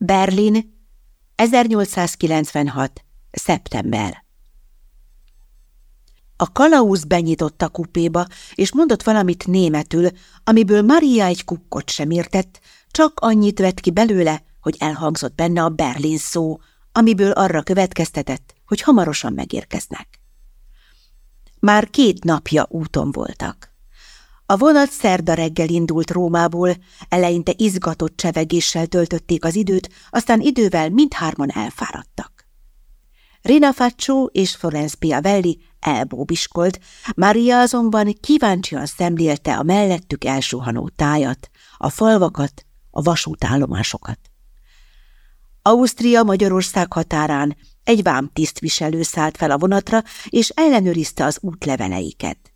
Berlin, 1896. szeptember. A kalauz benyitott a kupéba, és mondott valamit németül, amiből Maria egy kukkot sem értett, csak annyit vett ki belőle, hogy elhangzott benne a Berlin szó, amiből arra következtetett, hogy hamarosan megérkeznek. Már két napja úton voltak. A vonat szerda reggel indult Rómából, eleinte izgatott csevegéssel töltötték az időt, aztán idővel mindhárman elfáradtak. Rina Faccio és Florence Piavelli elbóbiskolt, Maria azonban kíváncsian szemlélte a mellettük elsuhanó tájat, a falvakat, a vasútállomásokat. Ausztria-Magyarország határán egy vám tisztviselő szállt fel a vonatra, és ellenőrizte az útleveleiket.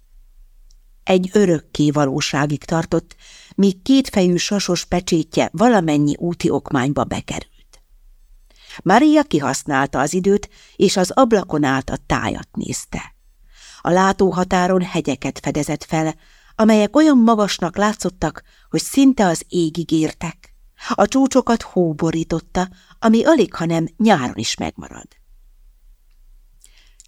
Egy örökké valóságig tartott, míg kétfejű sasos pecsétje valamennyi úti okmányba bekerült. Maria kihasználta az időt, és az ablakon át a tájat nézte. A látóhatáron hegyeket fedezett fel, amelyek olyan magasnak látszottak, hogy szinte az égig értek. A csúcsokat hóborította, ami alig, hanem nyáron is megmarad.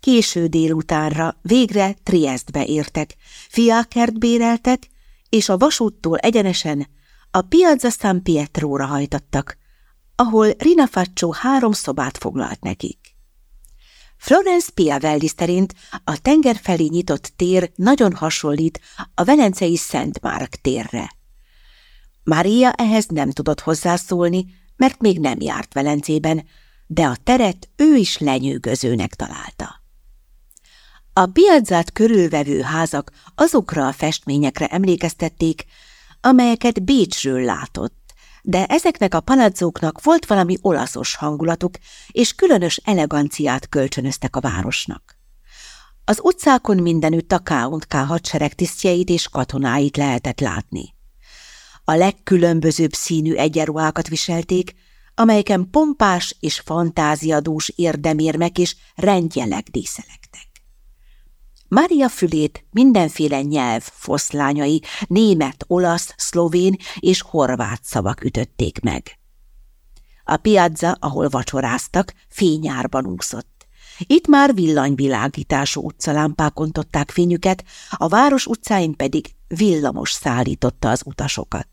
Késő délutánra végre Triestbe értek, fiákert béreltek, és a vasúttól egyenesen a Piazza San Pietróra hajtattak, ahol Rina Faccio három szobát foglalt nekik. Florence Piavelli szerint a tenger felé nyitott tér nagyon hasonlít a velencei Szent Márk térre. Mária ehhez nem tudott hozzászólni, mert még nem járt Velencében, de a teret ő is lenyűgözőnek találta. A piazzát körülvevő házak azokra a festményekre emlékeztették, amelyeket Bécsről látott, de ezeknek a palazzóknak volt valami olaszos hangulatuk, és különös eleganciát kölcsönöztek a városnak. Az utcákon mindenütt a K.K. hadsereg tisztjeit és katonáit lehetett látni. A legkülönbözőbb színű egyenruhákat viselték, amelyeken pompás és fantáziadús érdemérmek és rendjelek díszelektek. Mária fülét mindenféle nyelv foszlányai, német, olasz, szlovén és horvát szavak ütötték meg. A piazza, ahol vacsoráztak, fényárban úszott. Itt már villanyvilágítású utcalámpák ontották fényüket, a város utcáin pedig villamos szállította az utasokat.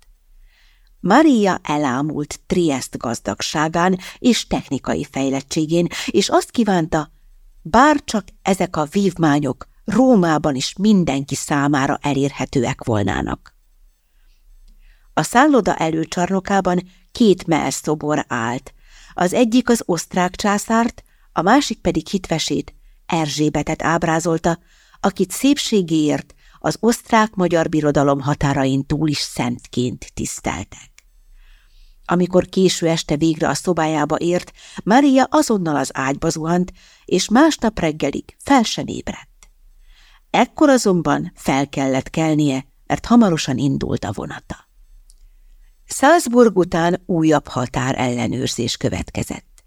Maria elámult Triest gazdagságán és technikai fejlettségén, és azt kívánta, bár csak ezek a vívmányok Rómában is mindenki számára elérhetőek volnának. A szálloda előcsarnokában két melszobor állt, az egyik az osztrák császárt, a másik pedig hitvesét, Erzsébetet ábrázolta, akit szépségéért az osztrák-magyar birodalom határain túl is szentként tiszteltek. Amikor késő este végre a szobájába ért, Maria azonnal az ágyba zuhant, és másnap reggelig fel sem ébredt. Ekkor azonban fel kellett kelnie, mert hamarosan indult a vonata. Salzburg után újabb határ ellenőrzés következett.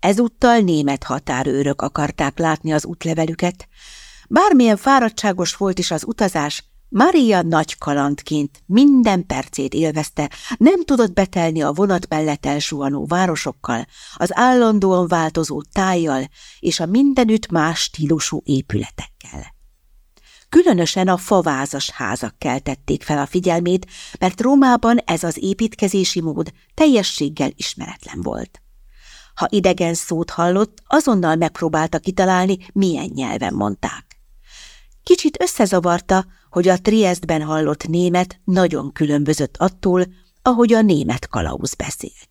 Ezúttal német határőrök akarták látni az útlevelüket, bármilyen fáradtságos volt is az utazás, Maria nagy kalandként minden percét élvezte, nem tudott betelni a vonat mellett elsuhanó városokkal, az állandóan változó tájjal és a mindenütt más stílusú épületekkel. Különösen a favázas házak keltették fel a figyelmét, mert Rómában ez az építkezési mód teljességgel ismeretlen volt. Ha idegen szót hallott, azonnal megpróbálta kitalálni, milyen nyelven mondták. Kicsit összezavarta, hogy a Triestben hallott német nagyon különbözött attól, ahogy a német kalauz beszélt.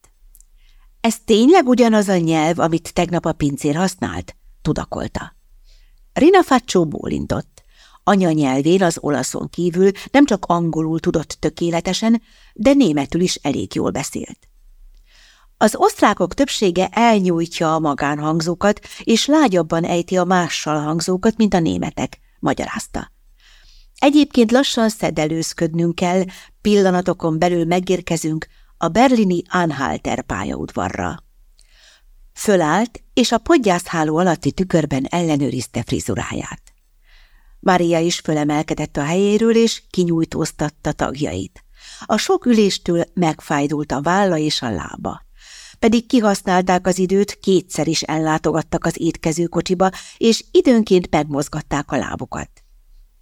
Ez tényleg ugyanaz a nyelv, amit tegnap a pincér használt? tudakolta. Rina Faccio bólintott. Anyanyelvén az olaszon kívül nem csak angolul tudott tökéletesen, de németül is elég jól beszélt. Az osztrákok többsége elnyújtja a magánhangzókat, és lágyabban ejti a mással hangzókat, mint a németek, magyarázta. Egyébként lassan szedelőzködnünk kell, pillanatokon belül megérkezünk a berlini Anhalter pályaudvarra. Fölállt, és a podgyászháló alatti tükörben ellenőrizte frizuráját. Mária is fölemelkedett a helyéről, és kinyújtóztatta tagjait. A sok üléstől megfájdult a válla és a lába. pedig kihasználták az időt, kétszer is ellátogattak az étkezőkocsiba, és időnként megmozgatták a lábukat.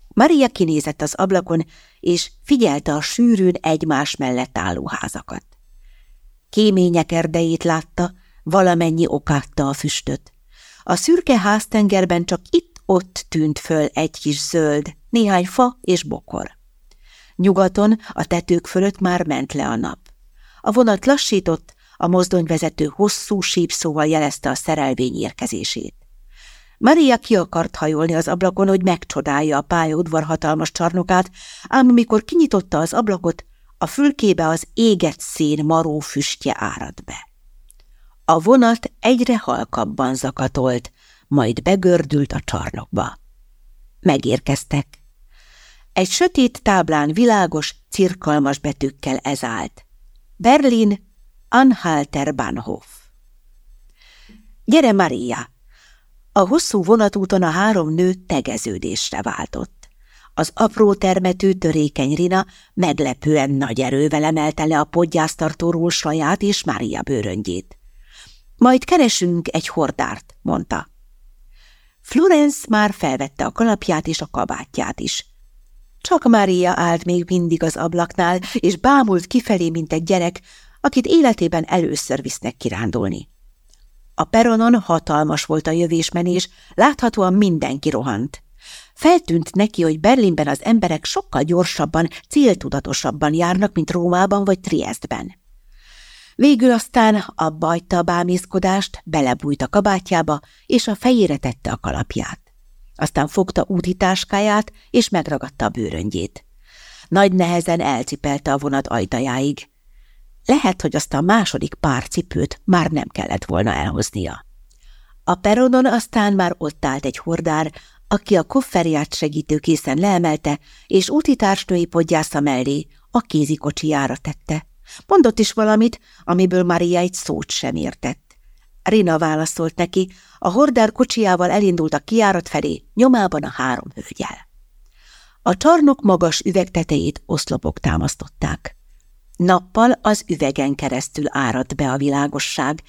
Maria kinézett az ablakon, és figyelte a sűrűn egymás mellett álló házakat. Kémények erdejét látta, valamennyi okátta a füstöt. A szürke háztengerben csak itt-ott tűnt föl egy kis zöld, néhány fa és bokor. Nyugaton a tetők fölött már ment le a nap. A vonat lassított, a mozdonyvezető hosszú sípszóval jelezte a szerelvény érkezését. Maria ki akart hajolni az ablakon, hogy megcsodálja a pályaudvar hatalmas csarnokát, ám amikor kinyitotta az ablakot, a fülkébe az égett szén maró füstje árad be. A vonat egyre halkabban zakatolt, majd begördült a csarnokba. Megérkeztek. Egy sötét táblán világos, cirkalmas betűkkel ez állt. Berlin, Anhalter Bahnhof. Gyere, Maria! A hosszú vonatúton a három nő tegeződésre váltott. Az apró termetű törékeny Rina meglepően nagy erővel emelte le a podgyásztartóról saját és Mária bőröngyét. Majd keresünk egy hordárt, mondta. Florence már felvette a kalapját és a kabátját is. Csak Mária állt még mindig az ablaknál, és bámult kifelé, mint egy gyerek, akit életében először visznek kirándulni. A peronon hatalmas volt a jövésmenés, láthatóan mindenki rohant. Feltűnt neki, hogy Berlinben az emberek sokkal gyorsabban, céltudatosabban járnak, mint Rómában vagy Triestben. Végül aztán abba hagyta a bámészkodást, belebújt a kabátjába, és a fejére tette a kalapját. Aztán fogta útitáskáját, és megragadta a bőröngyét. Nagy nehezen elcipelte a vonat ajtajáig. Lehet, hogy azt a második pár cipőt már nem kellett volna elhoznia. A peronon aztán már ott állt egy hordár, aki a kofferját segítőkészen leemelte, és útitársnői podgyásza mellé a kézikocsijára tette. Mondott is valamit, amiből Maria egy szót sem értett. Rina válaszolt neki, a hordár kocsiával elindult a kiárat felé, nyomában a három hölgyel. A csarnok magas üvegtetejét oszlopok támasztották. Nappal az üvegen keresztül áradt be a világosság,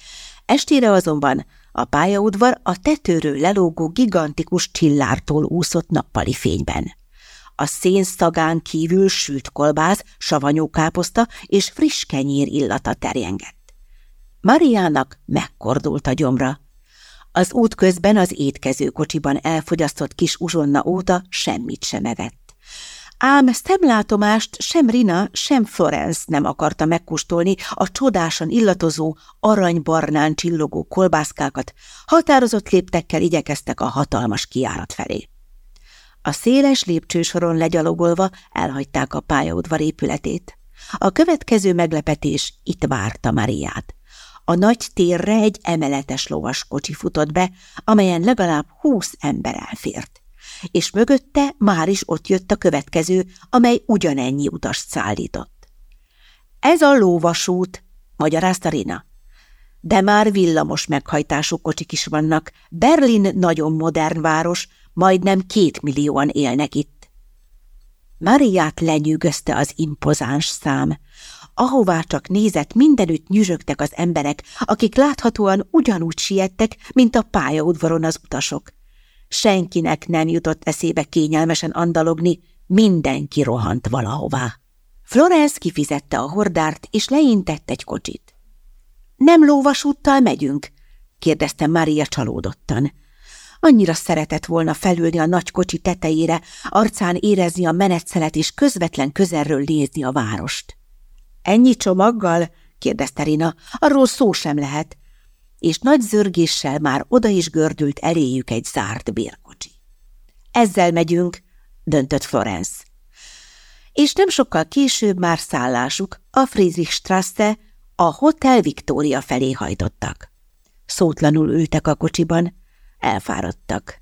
estére azonban a pályaudvar a tetőről lelógó gigantikus csillártól úszott nappali fényben. A szén szagán kívül sült kolbász, savanyú káposzta és friss kenyér illata terjengett. Mariának megkordult a gyomra. Az út közben az étkezőkocsiban elfogyasztott kis uzsonna óta semmit sem evett. Ám szemlátomást sem Rina, sem Florence nem akarta megkóstolni a csodásan illatozó, aranybarnán csillogó kolbászkákat, határozott léptekkel igyekeztek a hatalmas kiárat felé. A széles lépcsősoron legyalogolva elhagyták a pályaudvar épületét. A következő meglepetés itt várta Mariát. A nagy térre egy emeletes lovas kocsi futott be, amelyen legalább húsz ember elfért és mögötte már is ott jött a következő, amely ugyanennyi utast szállított. Ez a lóvasút, magyarázta Rina. De már villamos meghajtású kocsik is vannak. Berlin nagyon modern város, majdnem két millióan élnek itt. Mariát lenyűgözte az impozáns szám. Ahová csak nézett, mindenütt nyüzsögtek az emberek, akik láthatóan ugyanúgy siettek, mint a pályaudvaron az utasok. Senkinek nem jutott eszébe kényelmesen andalogni, mindenki rohant valahová. Florence kifizette a hordárt, és leintett egy kocsit. Nem lóvasúttal megyünk? kérdezte Mária csalódottan. Annyira szeretett volna felülni a nagy kocsi tetejére, arcán érezni a menetszelet és közvetlen közelről nézni a várost. Ennyi csomaggal? kérdezte Rina. Arról szó sem lehet és nagy zörgéssel már oda is gördült eléjük egy zárt bérkocsi. Ezzel megyünk, döntött Florence. És nem sokkal később már szállásuk a Friedrichstrasse, a Hotel Victoria felé hajtottak. Szótlanul ültek a kocsiban, elfáradtak.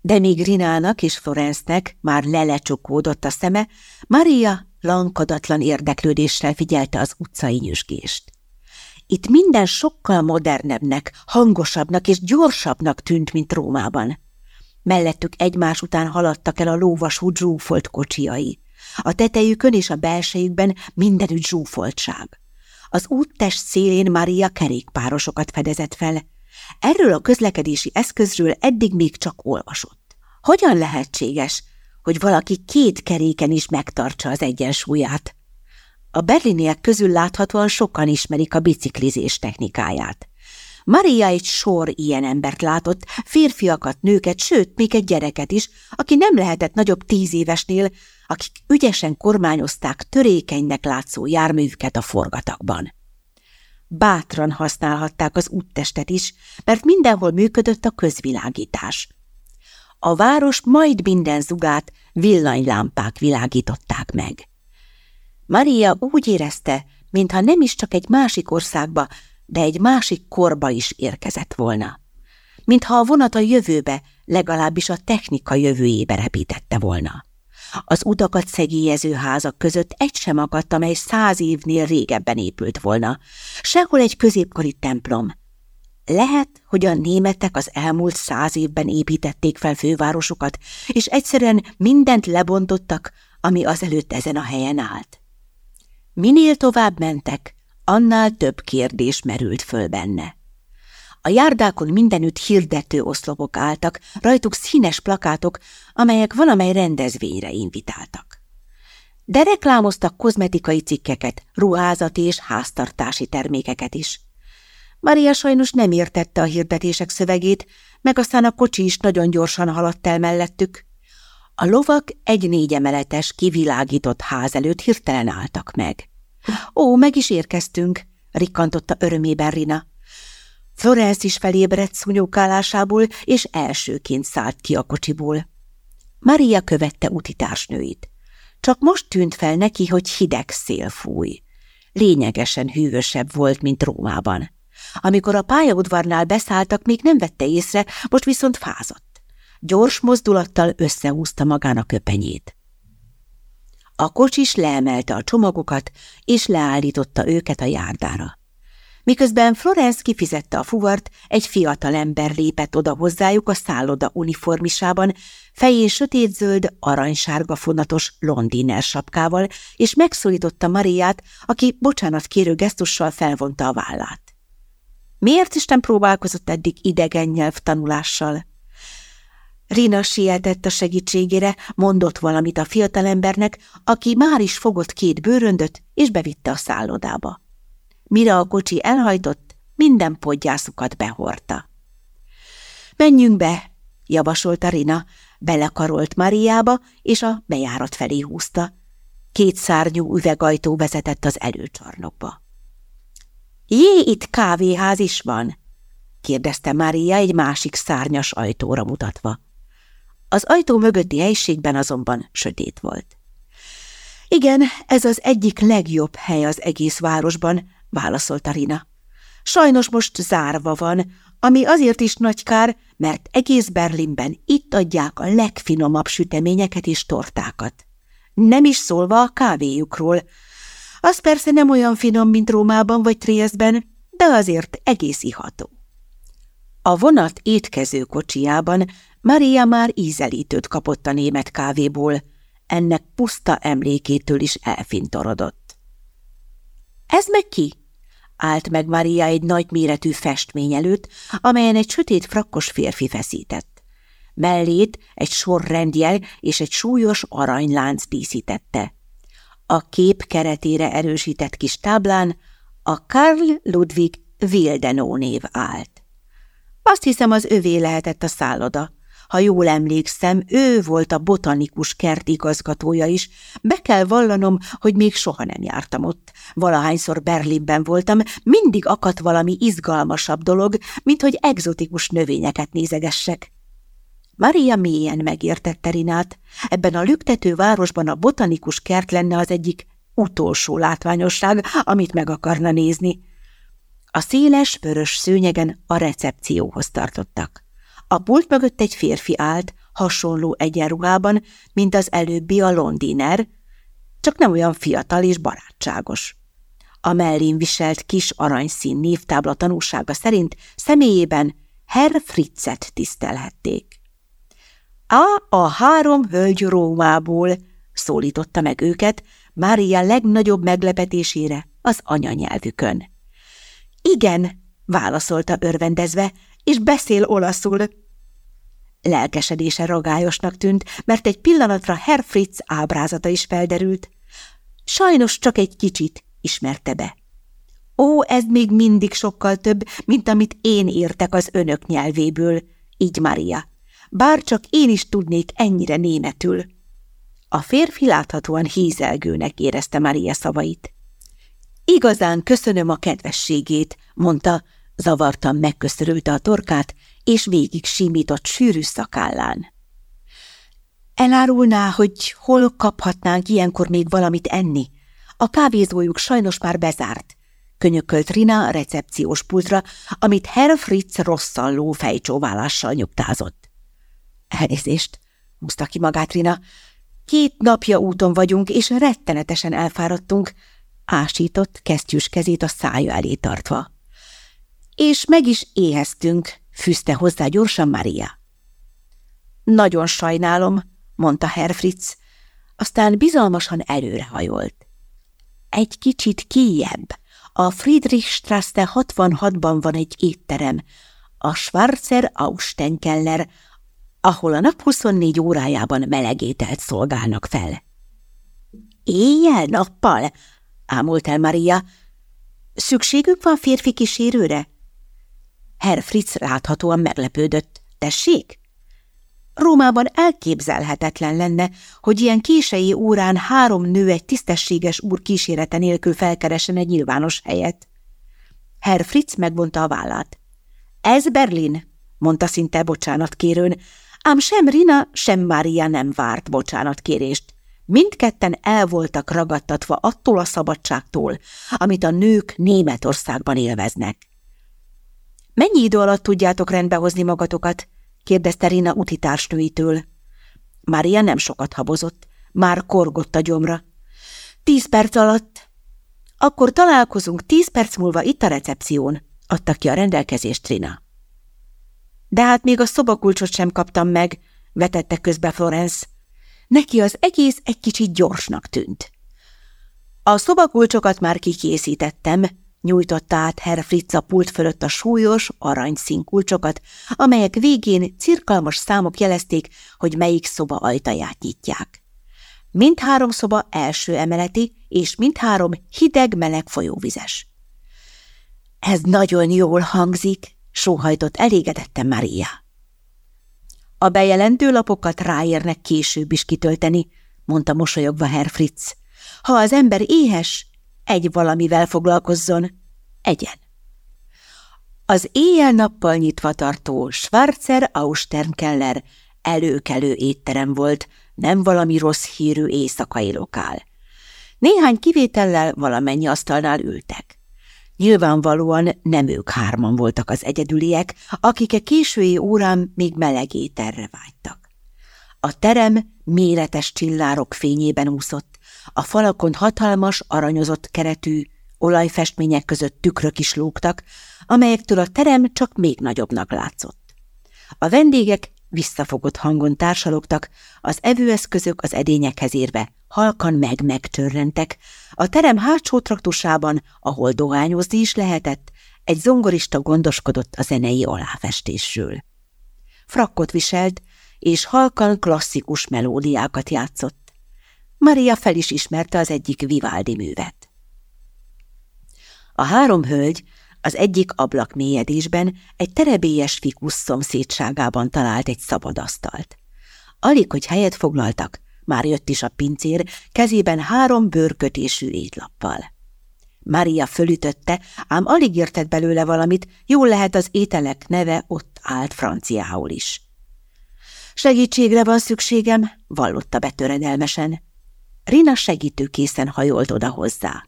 De míg Rinának és Florence-nek már lelecsukódott a szeme, Maria lankadatlan érdeklődéssel figyelte az utcai nyüzsgést. Itt minden sokkal modernebbnek, hangosabbnak és gyorsabbnak tűnt, mint Rómában. Mellettük egymás után haladtak el a lóvasú zsúfolt kocsiai. A tetejükön és a belsejükben mindenütt zsúfoltság. Az úttest szélén Maria kerékpárosokat fedezett fel. Erről a közlekedési eszközről eddig még csak olvasott. Hogyan lehetséges, hogy valaki két keréken is megtartsa az egyensúlyát? A berliniek közül láthatóan sokan ismerik a biciklizés technikáját. Maria egy sor ilyen embert látott, férfiakat, nőket, sőt, még egy gyereket is, aki nem lehetett nagyobb tíz évesnél, akik ügyesen kormányozták törékenynek látszó járművüket a forgatakban. Bátran használhatták az úttestet is, mert mindenhol működött a közvilágítás. A város majd minden zugát villanylámpák világították meg. Maria úgy érezte, mintha nem is csak egy másik országba, de egy másik korba is érkezett volna. Mintha a vonat a jövőbe, legalábbis a technika jövőjébe repítette volna. Az utakat szegélyező házak között egy sem akadt, amely száz évnél régebben épült volna. Sehol egy középkori templom. Lehet, hogy a németek az elmúlt száz évben építették fel fővárosokat, és egyszerűen mindent lebontottak, ami azelőtt ezen a helyen állt. Minél tovább mentek, annál több kérdés merült föl benne. A járdákon mindenütt hirdető oszlopok álltak, rajtuk színes plakátok, amelyek valamely rendezvényre invitáltak. De reklámoztak kozmetikai cikkeket, ruházati és háztartási termékeket is. Maria sajnos nem értette a hirdetések szövegét, meg aztán a kocsi is nagyon gyorsan haladt el mellettük. A lovak egy négyemeletes, kivilágított ház előtt hirtelen álltak meg. Ó, meg is érkeztünk, rikkantotta örömében Rina. Florence is felébredt szúnyókálásából, és elsőként szállt ki a kocsiból. Maria követte utitársnőit. Csak most tűnt fel neki, hogy hideg szél fúj. Lényegesen hűvösebb volt, mint Rómában. Amikor a pályaudvarnál beszálltak, még nem vette észre, most viszont fázott. Gyors mozdulattal összehúzta magán a köpenyét. A kocsis leemelte a csomagokat, és leállította őket a járdára. Miközben Florence kifizette a fuvart, egy fiatal ember lépett oda hozzájuk a szálloda uniformisában, fején sötétzöld, aranysárga fonatos londiner sapkával, és megszólította Mariát, aki bocsánat kérő gesztussal felvonta a vállát. Miért Isten próbálkozott eddig idegen nyelvtanulással? Rina sietett a segítségére, mondott valamit a fiatalembernek, aki már is fogott két bőröndöt, és bevitte a szállodába. Mire a kocsi elhajtott, minden podgyászukat behorta. Menjünk be, javasolta Rina, belekarolt Mariába, és a bejárat felé húzta. Két szárnyú üvegajtó vezetett az előcsarnokba. Jé, itt kávéház is van? kérdezte Mária egy másik szárnyas ajtóra mutatva. Az ajtó mögötti helységben azonban sötét volt. Igen, ez az egyik legjobb hely az egész városban, válaszolta Rina. Sajnos most zárva van, ami azért is nagy kár, mert egész Berlinben itt adják a legfinomabb süteményeket és tortákat. Nem is szólva a kávéjukról. Az persze nem olyan finom, mint Rómában vagy Triestben, de azért egész iható. A vonat étkező kocsijában Maria már ízelítőt kapott a német kávéból, ennek puszta emlékétől is elfintorodott. – Ez meg ki? Állt meg Maria egy nagyméretű festmény előtt, amelyen egy sötét frakkos férfi feszített. Mellét egy sor rendjel és egy súlyos aranylánc díszítette. A kép keretére erősített kis táblán a Karl Ludwig Wildenó név állt. Azt hiszem, az övé lehetett a szálloda. Ha jól emlékszem, ő volt a botanikus kert igazgatója is. Be kell vallanom, hogy még soha nem jártam ott. Valahányszor Berlinben voltam, mindig akadt valami izgalmasabb dolog, mint hogy egzotikus növényeket nézegessek. Maria mélyen megértette Rinát. Ebben a lüktető városban a botanikus kert lenne az egyik utolsó látványosság, amit meg akarna nézni. A széles, vörös szőnyegen a recepcióhoz tartottak. A pult mögött egy férfi állt, hasonló egyenruhában, mint az előbbi a londiner, csak nem olyan fiatal és barátságos. A mellén viselt kis aranyszín névtábla tanúsága szerint személyében Herr Fritzet tisztelhették. Á, a három hölgy Rómából, szólította meg őket, Mária legnagyobb meglepetésére az anyanyelvükön. Igen, válaszolta örvendezve, és beszél olaszul. Lelkesedése ragályosnak tűnt, mert egy pillanatra Herr Fritz ábrázata is felderült. Sajnos csak egy kicsit, ismerte be. Ó, ez még mindig sokkal több, mint amit én értek az önök nyelvéből, így Maria. Bár csak én is tudnék ennyire németül. A férfi láthatóan hízelgőnek érezte Maria szavait. Igazán köszönöm a kedvességét, mondta, zavartan megköszörülte a torkát, és végig simított sűrű szakállán. Elárulná, hogy hol kaphatnánk ilyenkor még valamit enni? A kávézójuk sajnos már bezárt, könyökölt Rina a recepciós pultra, amit Herr Fritz rosszalló fejcsóválással nyugtázott. Elnézést, húzta ki magát Rina. Két napja úton vagyunk, és rettenetesen elfáradtunk, ásított kesztyűs kezét a szája elé tartva. És meg is éheztünk, fűzte hozzá gyorsan Maria. Nagyon sajnálom, mondta Herr Fritz, aztán bizalmasan előrehajolt. Egy kicsit kijebb, a Friedrichstrasse 66-ban van egy étterem, a Schwarzer Austenkeller, ahol a nap 24 órájában melegételt szolgálnak fel. Éjjel-nappal? ámult el Maria. Szükségük van férfi kísérőre? Herr Fritz láthatóan meglepődött. Tessék? Rómában elképzelhetetlen lenne, hogy ilyen kései órán három nő egy tisztességes úr kísérete nélkül felkeresen egy nyilvános helyet. Herr Fritz megvonta a vállát. Ez Berlin, mondta szinte bocsánatkérőn, ám sem Rina, sem Mária nem várt bocsánatkérést. Mindketten el voltak ragadtatva attól a szabadságtól, amit a nők Németországban élveznek. Mennyi idő alatt tudjátok rendbehozni magatokat? kérdezte Rina utitársnőitől. Mária nem sokat habozott, már korgott a gyomra. Tíz perc alatt. Akkor találkozunk tíz perc múlva itt a recepción, adta ki a rendelkezést Rina. De hát még a szobakulcsot sem kaptam meg, vetette közbe Florence. Neki az egész egy kicsit gyorsnak tűnt. A szobakulcsokat már kikészítettem, Nyújtotta át Herr Fritz a pult fölött a súlyos, aranyszín kulcsokat, amelyek végén cirkalmas számok jelezték, hogy melyik szoba ajtaját nyitják. Mindhárom szoba első emeleti, és mindhárom hideg-meleg folyóvizes. Ez nagyon jól hangzik, sóhajtott elégedetten Maria. A bejelentő lapokat ráérnek később is kitölteni, mondta mosolyogva Herr Fritz. Ha az ember éhes, egy valamivel foglalkozzon, egyen. Az éjjel-nappal nyitva tartó Schwarzer Austernkeller előkelő étterem volt, nem valami rossz hírű éjszakai lokál. Néhány kivétellel valamennyi asztalnál ültek. Nyilvánvalóan nem ők hárman voltak az egyedüliek, akik a késői órán még meleg ételre vágytak. A terem méretes csillárok fényében úszott, a falakon hatalmas, aranyozott keretű, olajfestmények között tükrök is lógtak, amelyektől a terem csak még nagyobbnak látszott. A vendégek visszafogott hangon társalogtak, az evőeszközök az edényekhez érve halkan meg-megcsörrentek, a terem hátsó traktusában, ahol dohányozni is lehetett, egy zongorista gondoskodott a zenei aláfestésről. Frakkot viselt, és halkan klasszikus melódiákat játszott. Maria fel is ismerte az egyik Vivaldi művet. A három hölgy az egyik ablak mélyedésben egy terebélyes fikusz szomszédságában talált egy szabad asztalt. Alig, hogy helyet foglaltak, már jött is a pincér, kezében három bőrkötésű étlappal. Maria fölütötte, ám alig értett belőle valamit, jól lehet az ételek neve ott állt franciául is. Segítségre van szükségem, vallotta betöredelmesen. Rina segítőkészen hajolt oda hozzá.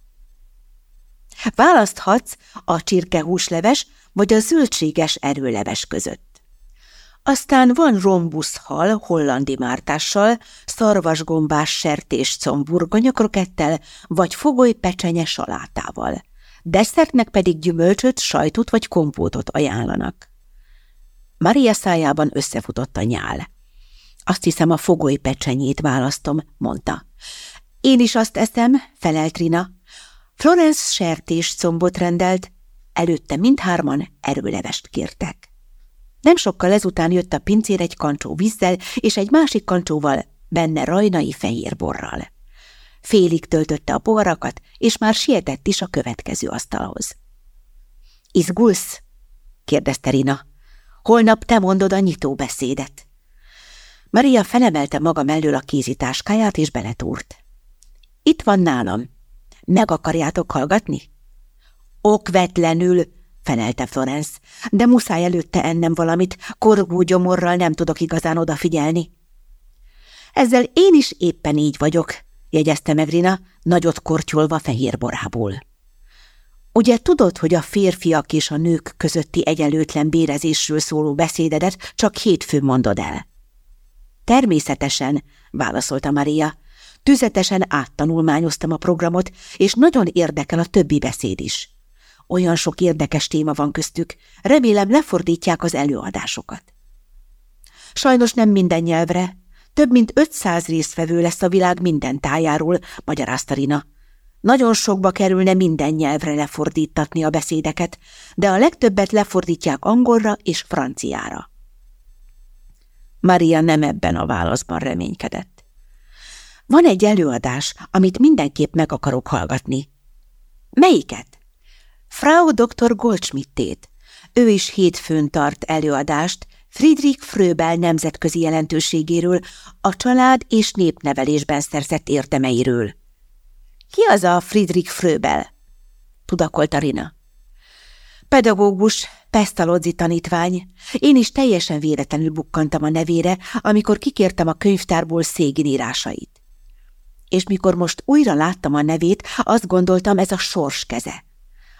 Választhatsz a csirkehúsleves vagy a zöldséges erőleves között. Aztán van rombuszhal hollandi mártással, szarvasgombás sertés comburgonyakrokettel vagy fogoly pecsenye salátával. Desszertnek pedig gyümölcsöt, sajtot vagy kompótot ajánlanak. Maria szájában összefutott a nyál. Azt hiszem, a fogoly pecsenyét választom, mondta. Én is azt eszem, felelt Rina. Florence sertés combot rendelt, előtte mindhárman erőlevest kértek. Nem sokkal ezután jött a pincér egy kancsó vízzel és egy másik kancsóval, benne rajnai fehér borral. Félig töltötte a poharakat, és már sietett is a következő asztalhoz. – Izgulsz? – kérdezte Rina. – Holnap te mondod a nyitó beszédet. Maria felemelte maga mellől a kézitáskáját, és beletúrt. – Itt van nálam. Meg akarjátok hallgatni? – Okvetlenül! felelte Florence, de muszáj előtte ennem valamit, korgú gyomorral nem tudok igazán odafigyelni. Ezzel én is éppen így vagyok, jegyezte meg Rina, nagyot kortyolva fehér borából. Ugye tudod, hogy a férfiak és a nők közötti egyenlőtlen bérezésről szóló beszédedet csak hétfőn mondod el? Természetesen, válaszolta Maria. Tüzetesen áttanulmányoztam a programot, és nagyon érdekel a többi beszéd is. Olyan sok érdekes téma van köztük, remélem lefordítják az előadásokat. Sajnos nem minden nyelvre, több mint 500 résztvevő lesz a világ minden tájáról, magyarázta Rina. Nagyon sokba kerülne minden nyelvre lefordítatni a beszédeket, de a legtöbbet lefordítják angolra és franciára. Maria nem ebben a válaszban reménykedett. Van egy előadás, amit mindenképp meg akarok hallgatni. Melyiket? Frau Dr. Goldschmidt-tét. Ő is hétfőn tart előadást Friedrich Fröbel nemzetközi jelentőségéről, a család és népnevelésben szerzett értemeiről. Ki az a Friedrich Fröbel? tudakolta Rina. Pedagógus, Pestalozzi tanítvány. Én is teljesen véletlenül bukkantam a nevére, amikor kikértem a könyvtárból szégin írásait. És mikor most újra láttam a nevét, azt gondoltam, ez a sors keze.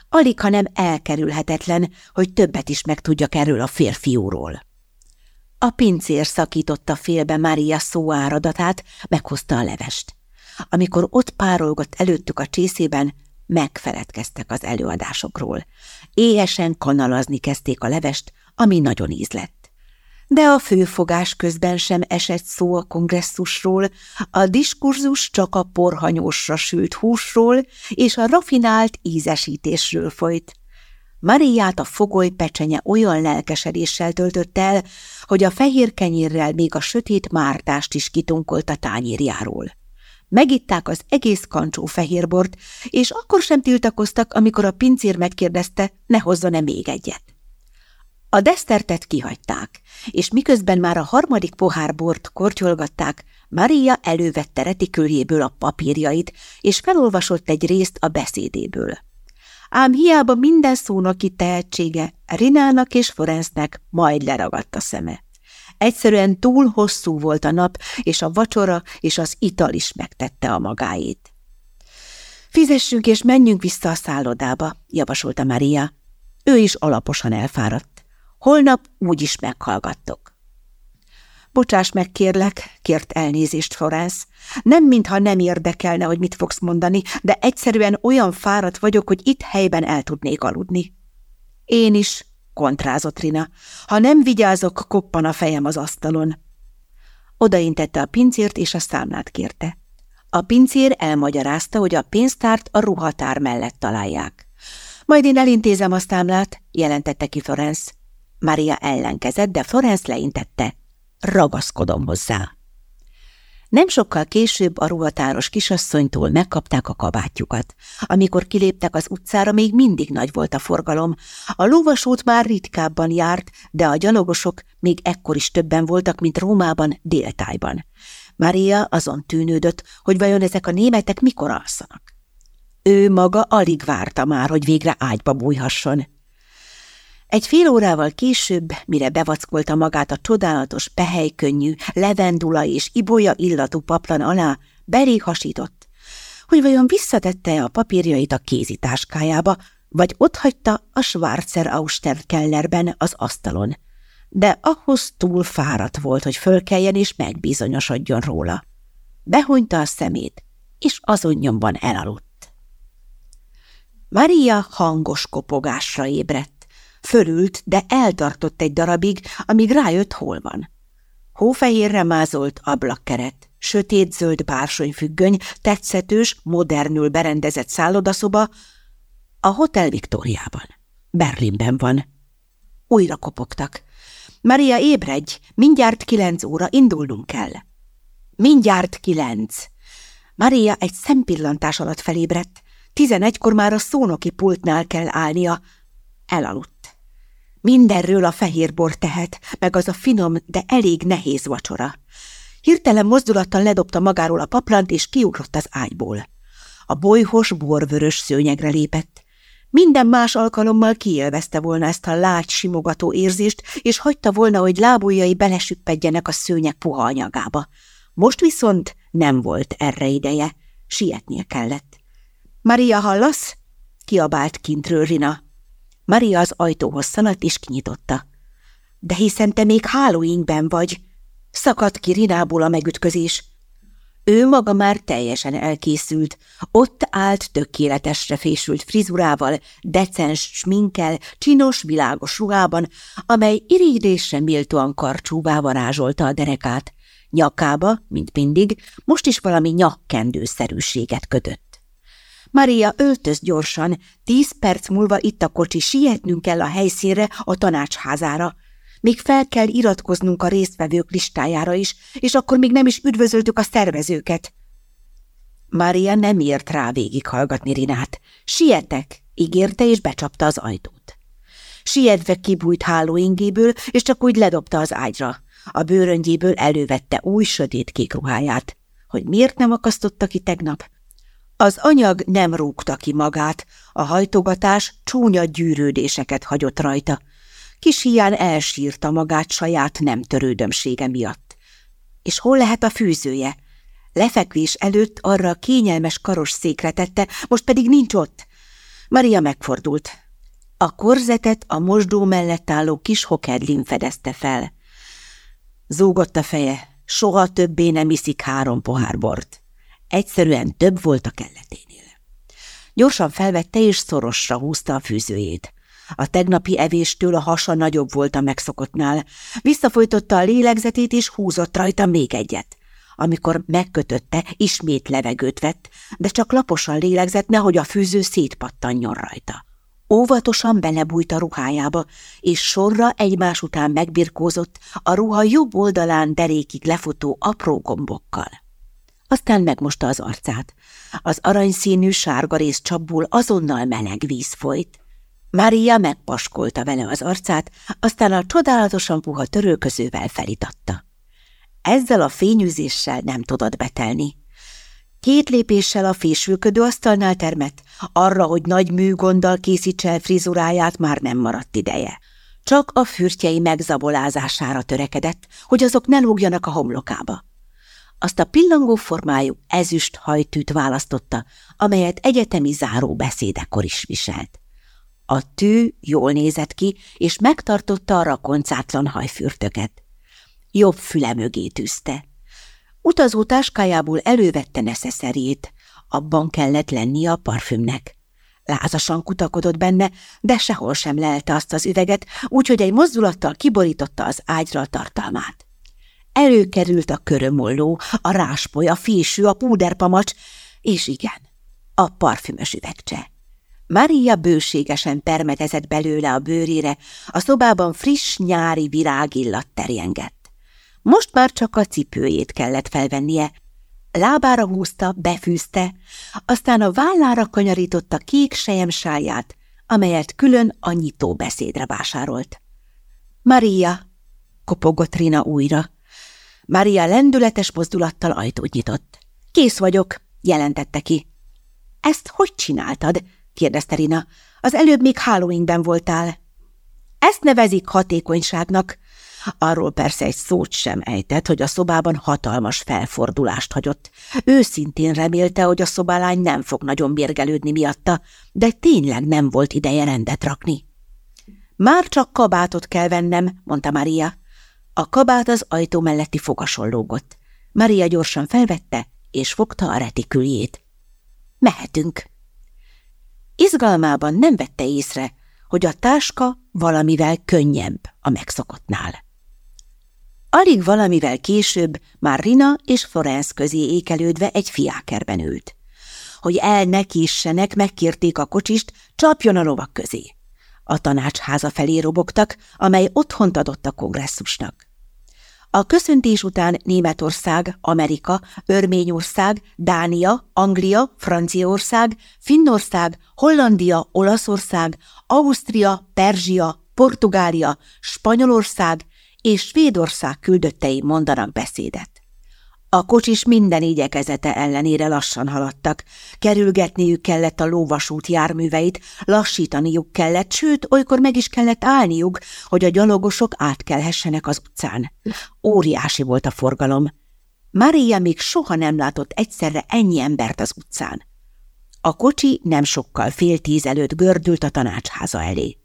Alig, ha nem elkerülhetetlen, hogy többet is megtudjak erről a férfiúról. A pincér szakította félbe Mária szóáradatát, meghozta a levest. Amikor ott párolgott előttük a csészében, megfeledkeztek az előadásokról. Éjesen kanalazni kezdték a levest, ami nagyon ízlett de a főfogás közben sem esett szó a kongresszusról, a diskurzus csak a porhanyósra sült húsról és a rafinált ízesítésről folyt. Mariát a fogoly pecsenye olyan lelkesedéssel töltött el, hogy a fehér kenyérrel még a sötét mártást is kitunkolt a tányérjáról. Megitták az egész kancsó fehérbort, és akkor sem tiltakoztak, amikor a pincér megkérdezte, ne hozzon-e még egyet. A desztertet kihagyták, és miközben már a harmadik pohár bort kortyolgatták, Maria elővette retiküljéből a papírjait, és felolvasott egy részt a beszédéből. Ám hiába minden szónak tehetsége, Rinának és Forenznek majd leragadt a szeme. Egyszerűen túl hosszú volt a nap, és a vacsora és az ital is megtette a magáét. Fizessünk és menjünk vissza a szállodába, javasolta Maria. Ő is alaposan elfáradt. Holnap úgyis meghallgattok. Bocsáss meg, kérlek, kért elnézést Florence. Nem mintha nem érdekelne, hogy mit fogsz mondani, de egyszerűen olyan fáradt vagyok, hogy itt helyben el tudnék aludni. Én is, kontrázott Rina. Ha nem vigyázok, koppan a fejem az asztalon. Odaintette a pincért, és a számlát kérte. A pincér elmagyarázta, hogy a pénztárt a ruhatár mellett találják. Majd én elintézem a számlát, jelentette ki Florence. Maria ellenkezett, de Florence leintette. Ragaszkodom hozzá. Nem sokkal később a ruhatáros kisasszonytól megkapták a kabátjukat. Amikor kiléptek az utcára, még mindig nagy volt a forgalom. A lóvasút már ritkábban járt, de a gyalogosok még ekkor is többen voltak, mint Rómában, déltájban. Maria azon tűnődött, hogy vajon ezek a németek mikor alszanak. Ő maga alig várta már, hogy végre ágyba bújhasson. Egy fél órával később, mire bevackolta magát a csodálatos, pehelykönnyű, levendula és ibolya illatú paplan alá, belé hasított, hogy vajon visszatette-e a papírjait a kézitáskájába, vagy otthagyta a Schwarzer Auster kellerben az asztalon. De ahhoz túl fáradt volt, hogy fölkeljen és megbizonyosodjon róla. Behunyta a szemét, és azon nyomban elaludt. Maria hangos kopogásra ébredt. Fölült, de eltartott egy darabig, amíg rájött, hol van. Hófehérre mázolt ablakkeret, sötét-zöld bársonyfüggöny, tetszetős, modernül berendezett szállodaszoba a Hotel Viktóriában. Berlinben van. Újra kopogtak. Maria, ébredj! Mindjárt kilenc óra, indulnunk kell. Mindjárt kilenc. Maria egy szempillantás alatt felébredt. Tizenegykor már a szónoki pultnál kell állnia. Elaludt. Mindenről a fehérbor tehet, meg az a finom, de elég nehéz vacsora. Hirtelen mozdulattal ledobta magáról a paplant, és kiugrott az ágyból. A bolyhos, borvörös szőnyegre lépett. Minden más alkalommal kiélvezte volna ezt a lágy, simogató érzést, és hagyta volna, hogy lábujjai belesüppedjenek a szőnyeg puha anyagába. Most viszont nem volt erre ideje, sietnie kellett. – Maria, hallasz? – kiabált kintről Rina. Maria az ajtóhoz szaladt és kinyitotta. – De hiszen te még Halloweenben vagy! Szakadt ki Rinából a megütközés. Ő maga már teljesen elkészült, ott állt tökéletesre fésült frizurával, decens sminkel, csinos, világos ruhában, amely irigydésre méltóan karcsúvá varázsolta a derekát. Nyakába, mint mindig, most is valami nyakkendőszerűséget kötött. Maria, öltöz gyorsan, tíz perc múlva itt a kocsi, sietnünk kell a helyszínre, a tanácsházára. Még fel kell iratkoznunk a résztvevők listájára is, és akkor még nem is üdvözöltük a szervezőket. Mária nem ért rá végighallgatni Rinát. Sietek, ígérte, és becsapta az ajtót. Sietve kibújt hálóingéből, és csak úgy ledobta az ágyra. A bőröngyéből elővette új sötét kék ruháját. Hogy miért nem akasztotta ki tegnap? Az anyag nem rúgta ki magát, a hajtogatás csúnya gyűrődéseket hagyott rajta, Kis hián elsírta magát saját nem törődömsége miatt. És hol lehet a fűzője? Lefekvés előtt arra a kényelmes karos székre tette, most pedig nincs ott. Maria megfordult. A korzetet a mosdó mellett álló kis hokedlin fedezte fel. Zúgott a feje, soha többé nem iszik három pohár bort. Egyszerűen több volt a kelleténél. Gyorsan felvette és szorosra húzta a fűzőjét. A tegnapi evéstől a hasa nagyobb volt a megszokottnál. Visszafolytotta a lélegzetét, és húzott rajta még egyet. Amikor megkötötte, ismét levegőt vett, de csak laposan lélegzett, nehogy a fűző szétpattanjon rajta. Óvatosan belebújt a ruhájába, és sorra egymás után megbirkózott a ruha jobb oldalán derékig lefutó apró gombokkal. Aztán megmosta az arcát. Az aranyszínű sárga rész csapból azonnal meleg víz folyt. Mária megpaskolta vele az arcát, aztán a csodálatosan puha törölközővel felitatta. Ezzel a fényűzéssel nem tudod betelni. Két lépéssel a fésülködő asztalnál termett, arra, hogy nagy műgonddal készítse el frizuráját, már nem maradt ideje. Csak a fürtjei megzabolázására törekedett, hogy azok ne lógjanak a homlokába. Azt a pillangó formájú ezüst hajtűt választotta, amelyet egyetemi záró beszédekor is viselt. A tű jól nézett ki, és megtartotta a rakoncátlan hajfürtöket. Jobb füle mögé tűzte. Utazó táskájából elővette neszeszerét, abban kellett lennie a parfümnek. Lázasan kutakodott benne, de sehol sem lelte azt az üveget, úgyhogy egy mozdulattal kiborította az ágyra a tartalmát. Előkerült a körömolló, a ráspoly, a fésű, a púderpamacs, és igen, a parfümös üvegcse. Maria bőségesen permetezett belőle a bőrére, a szobában friss nyári virágillat terjengett. Most már csak a cipőjét kellett felvennie, lábára húzta, befűzte, aztán a vállára kanyarította kék sejemsáját, amelyet külön a nyitó beszédre vásárolt. Maria, kopogott Rina újra. Maria lendületes mozdulattal ajtót nyitott. Kész vagyok, jelentette ki. Ezt hogy csináltad? kérdezte Rina. Az előbb még Halloweenben voltál. Ezt nevezik hatékonyságnak. Arról persze egy szót sem ejtett, hogy a szobában hatalmas felfordulást hagyott. Őszintén remélte, hogy a szobálány nem fog nagyon mérgelődni miatta, de tényleg nem volt ideje rendet rakni. Már csak kabátot kell vennem, mondta Maria. A kabát az ajtó melletti fogason lógott. Maria gyorsan felvette, és fogta a retiküljét. Mehetünk. Izgalmában nem vette észre, hogy a táska valamivel könnyebb a megszokottnál. Alig valamivel később már Rina és Florence közé ékelődve egy fiákerben ült. Hogy el ne késsenek, megkérték a kocsist, csapjon a lovak közé. A tanácsháza felé robogtak, amely otthont adott a kongresszusnak. A köszöntés után Németország, Amerika, Örményország, Dánia, Anglia, Franciaország, Finnország, Hollandia, Olaszország, Ausztria, Perzsia, Portugália, Spanyolország és Svédország küldöttei mondanak beszédet. A kocsis minden igyekezete ellenére lassan haladtak. Kerülgetniük kellett a lóvasút járműveit, lassítaniuk kellett, sőt, olykor meg is kellett állniuk, hogy a gyalogosok átkelhessenek az utcán. Óriási volt a forgalom. Maria még soha nem látott egyszerre ennyi embert az utcán. A kocsi nem sokkal fél tíz előtt gördült a tanácsháza elé.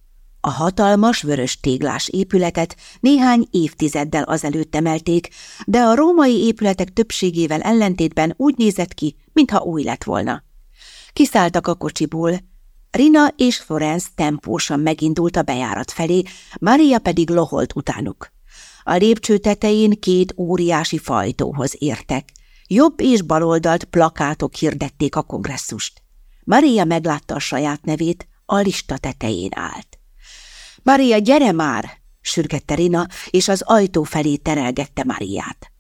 A hatalmas, vörös téglás épületet néhány évtizeddel azelőtt emelték, de a római épületek többségével ellentétben úgy nézett ki, mintha új lett volna. Kiszálltak a kocsiból. Rina és Florence tempósan megindult a bejárat felé, Maria pedig loholt utánuk. A lépcső tetején két óriási fajtóhoz értek. Jobb és baloldalt plakátok hirdették a kongresszust. Maria meglátta a saját nevét, a lista tetején állt. Maria, gyere már! sürgette Rina, és az ajtó felé terelgette Mariát.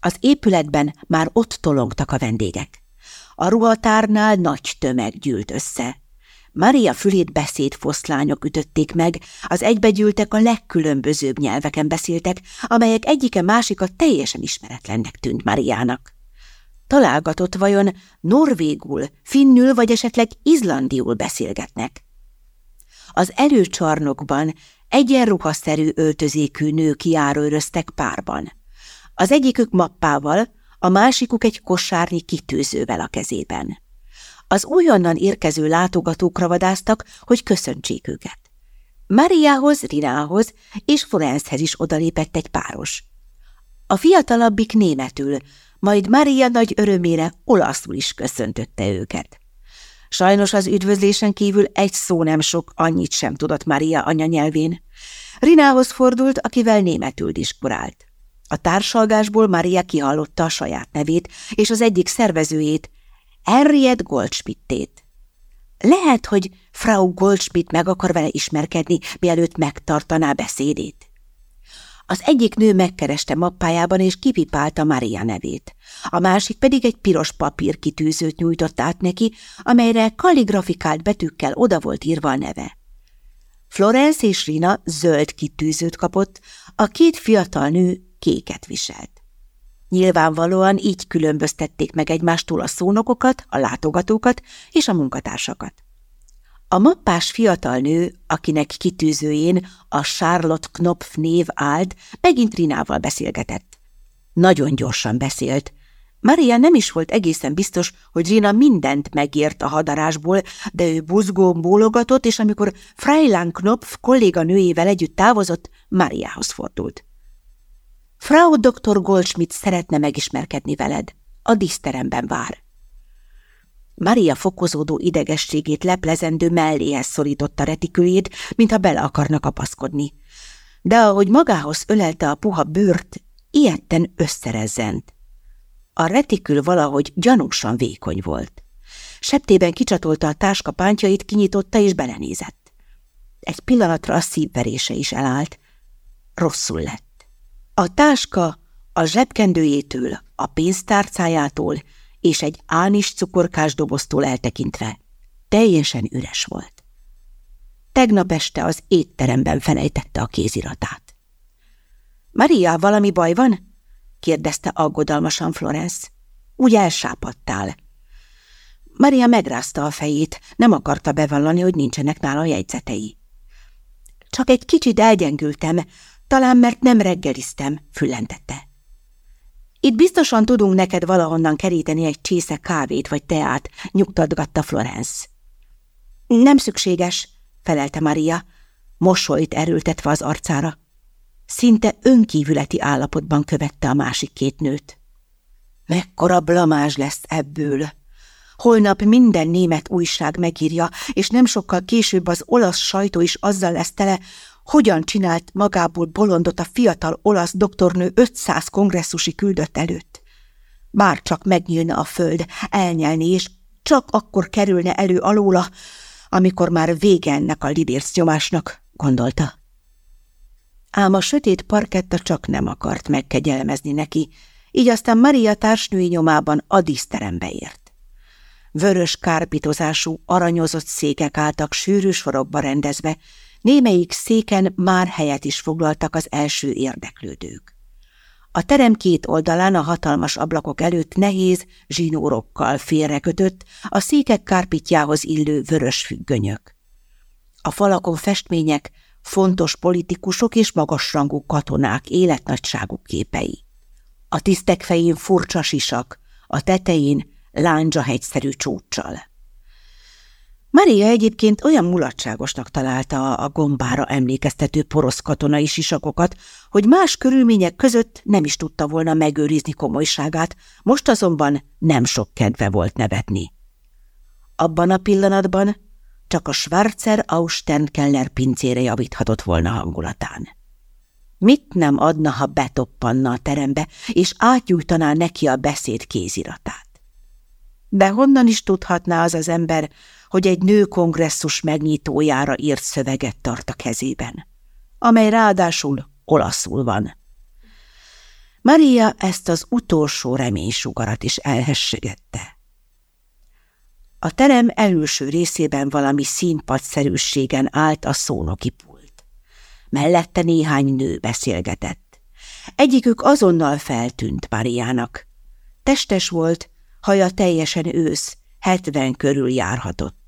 Az épületben már ott tolongtak a vendégek. A ruhatárnál nagy tömeg gyűlt össze. Maria fülét beszédfoszlányok ütötték meg, az egybegyűltek a legkülönbözőbb nyelveken beszéltek, amelyek egyike másika teljesen ismeretlennek tűnt Mariának. Találgatott vajon norvégul, finnül vagy esetleg izlandiul beszélgetnek. Az előcsarnokban egyenruhaszerű öltözékű nők járőröztek párban. Az egyikük mappával, a másikuk egy kosárnyi kitűzővel a kezében. Az újonnan érkező látogatókra vadáztak, hogy köszöntsék őket. Mariához, Rinához és Florencehez is odalépett egy páros. A fiatalabbik németül, majd Maria nagy örömére olaszul is köszöntötte őket. Sajnos az üdvözlésen kívül egy szó nem sok, annyit sem tudott Maria anyanyelvén. Rinához fordult, akivel németül diskurált. A társalgásból Maria kihallotta a saját nevét, és az egyik szervezőjét, Henriette Goldspittét. Lehet, hogy Frau Goldspitt meg akar vele ismerkedni, mielőtt megtartaná beszédét. Az egyik nő megkereste mappájában és kipipálta Maria nevét. A másik pedig egy piros papír kitűzőt nyújtott át neki, amelyre kalligrafikált betűkkel oda volt írva a neve. Florence és Rina zöld kitűzőt kapott, a két fiatal nő kéket viselt. Nyilvánvalóan így különböztették meg egymástól a szónokokat, a látogatókat és a munkatársakat. A mappás fiatal nő, akinek kitűzőjén a Charlotte Knopf név állt, megint Rinával beszélgetett. Nagyon gyorsan beszélt. Maria nem is volt egészen biztos, hogy Rina mindent megért a hadarásból, de ő buzgón bólogatott, és amikor Freiland Knopf nőjével együtt távozott, Mariahoz fordult. Frau Dr. Goldschmidt szeretne megismerkedni veled. A díszteremben vár. Maria fokozódó idegességét leplezendő melléhez szorította retiküljét, mintha bele akarna kapaszkodni. De ahogy magához ölelte a puha bőrt, ilyetten összerezzent. A retikül valahogy gyanúsan vékony volt. Septében kicsatolta a táska pántjait, kinyitotta és belenézett. Egy pillanatra a szívverése is elállt. Rosszul lett. A táska a zsebkendőjétől, a pénztárcájától és egy ánis cukorkás doboztól eltekintve teljesen üres volt. Tegnap este az étteremben felejtette a kéziratát. – Maria, valami baj van? – kérdezte aggodalmasan Florence. – Úgy elsápadtál. Maria megrázta a fejét, nem akarta bevallani, hogy nincsenek nála jegyzetei. – Csak egy kicsit elgyengültem, talán mert nem reggeliztem – füllentette. Itt biztosan tudunk neked valahonnan keríteni egy csésze kávét vagy teát, nyugtatgatta Florence. Nem szükséges, felelte Maria, mosolyt erőltetve az arcára. Szinte önkívületi állapotban követte a másik két nőt. Mekkora blamás lesz ebből! Holnap minden német újság megírja, és nem sokkal később az olasz sajtó is azzal lesz tele, hogyan csinált magából bolondot a fiatal olasz doktornő 500 kongresszusi küldött előtt. Bár csak megnyílna a föld, elnyelni, és csak akkor kerülne elő alóla, amikor már vége ennek a lidérc nyomásnak, gondolta. Ám a sötét parketta csak nem akart megkegyelmezni neki, így aztán Maria társnői nyomában a díszterembe ért. Vörös kárpitozású, aranyozott székek álltak sűrű sorokba rendezve, némelyik széken már helyet is foglaltak az első érdeklődők. A terem két oldalán a hatalmas ablakok előtt nehéz zsinórokkal félrekötött, a székek kárpitjához illő vörös függönyök. A falakon festmények, fontos politikusok és magasrangú katonák életnagyságú képei. A tisztek fején furcsa sisak, a tetején hegyszerű csúccsal. Maria egyébként olyan mulatságosnak találta a gombára emlékeztető porosz katonai sisakokat, hogy más körülmények között nem is tudta volna megőrizni komolyságát, most azonban nem sok kedve volt nevetni. Abban a pillanatban csak a Schwarzer Austen Keller pincére javíthatott volna hangulatán. Mit nem adna, ha betoppanna a terembe, és átgyújtaná neki a beszéd kéziratát? De honnan is tudhatná az az ember, hogy egy nő kongresszus megnyitójára írt szöveget tart a kezében, amely ráadásul olaszul van. Maria ezt az utolsó reménysugarat is elhessegette. A terem előső részében valami színpadszerűségen állt a szónoki pult. Mellette néhány nő beszélgetett. Egyikük azonnal feltűnt Mariának. Testes volt, haja teljesen ősz, hetven körül járhatott.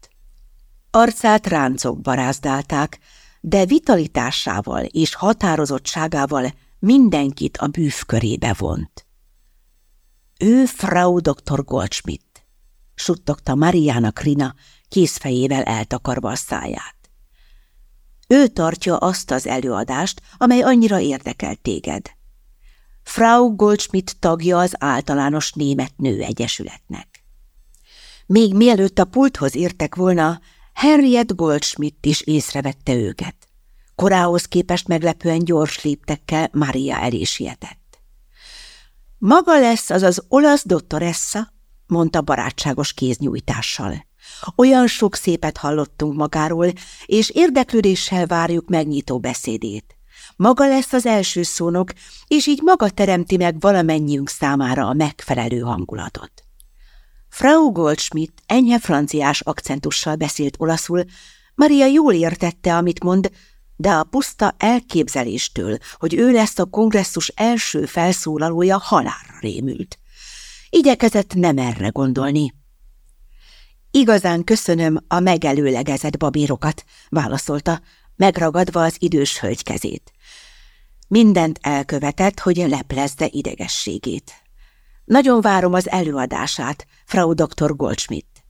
Arcát ráncok barázdálták, de vitalitásával és határozottságával mindenkit a bűv körébe vont. Ő Frau Dr. Goldschmidt, suttogta Mariának Rina, kézfejével eltakarva a száját. Ő tartja azt az előadást, amely annyira érdekel téged. Frau Goldschmidt tagja az általános német nőegyesületnek. Még mielőtt a pulthoz értek volna, Henriette Goldschmidt is észrevette őket. Korához képest meglepően gyors léptekkel Maria elé sietett. Maga lesz az az olasz doktoressa, mondta barátságos kéznyújtással. Olyan sok szépet hallottunk magáról, és érdeklődéssel várjuk megnyitó beszédét. Maga lesz az első szónok, és így maga teremti meg valamennyiünk számára a megfelelő hangulatot. Frau Goldschmidt enyhe franciás akcentussal beszélt olaszul, Maria jól értette, amit mond, de a puszta elképzeléstől, hogy ő lesz a kongresszus első felszólalója, halálra rémült. Igyekezett nem erre gondolni. Igazán köszönöm a megelőlegezett babírokat, válaszolta, megragadva az idős hölgy kezét. Mindent elkövetett, hogy leplezze idegességét. Nagyon várom az előadását, Frau Dr. Goldschmidt.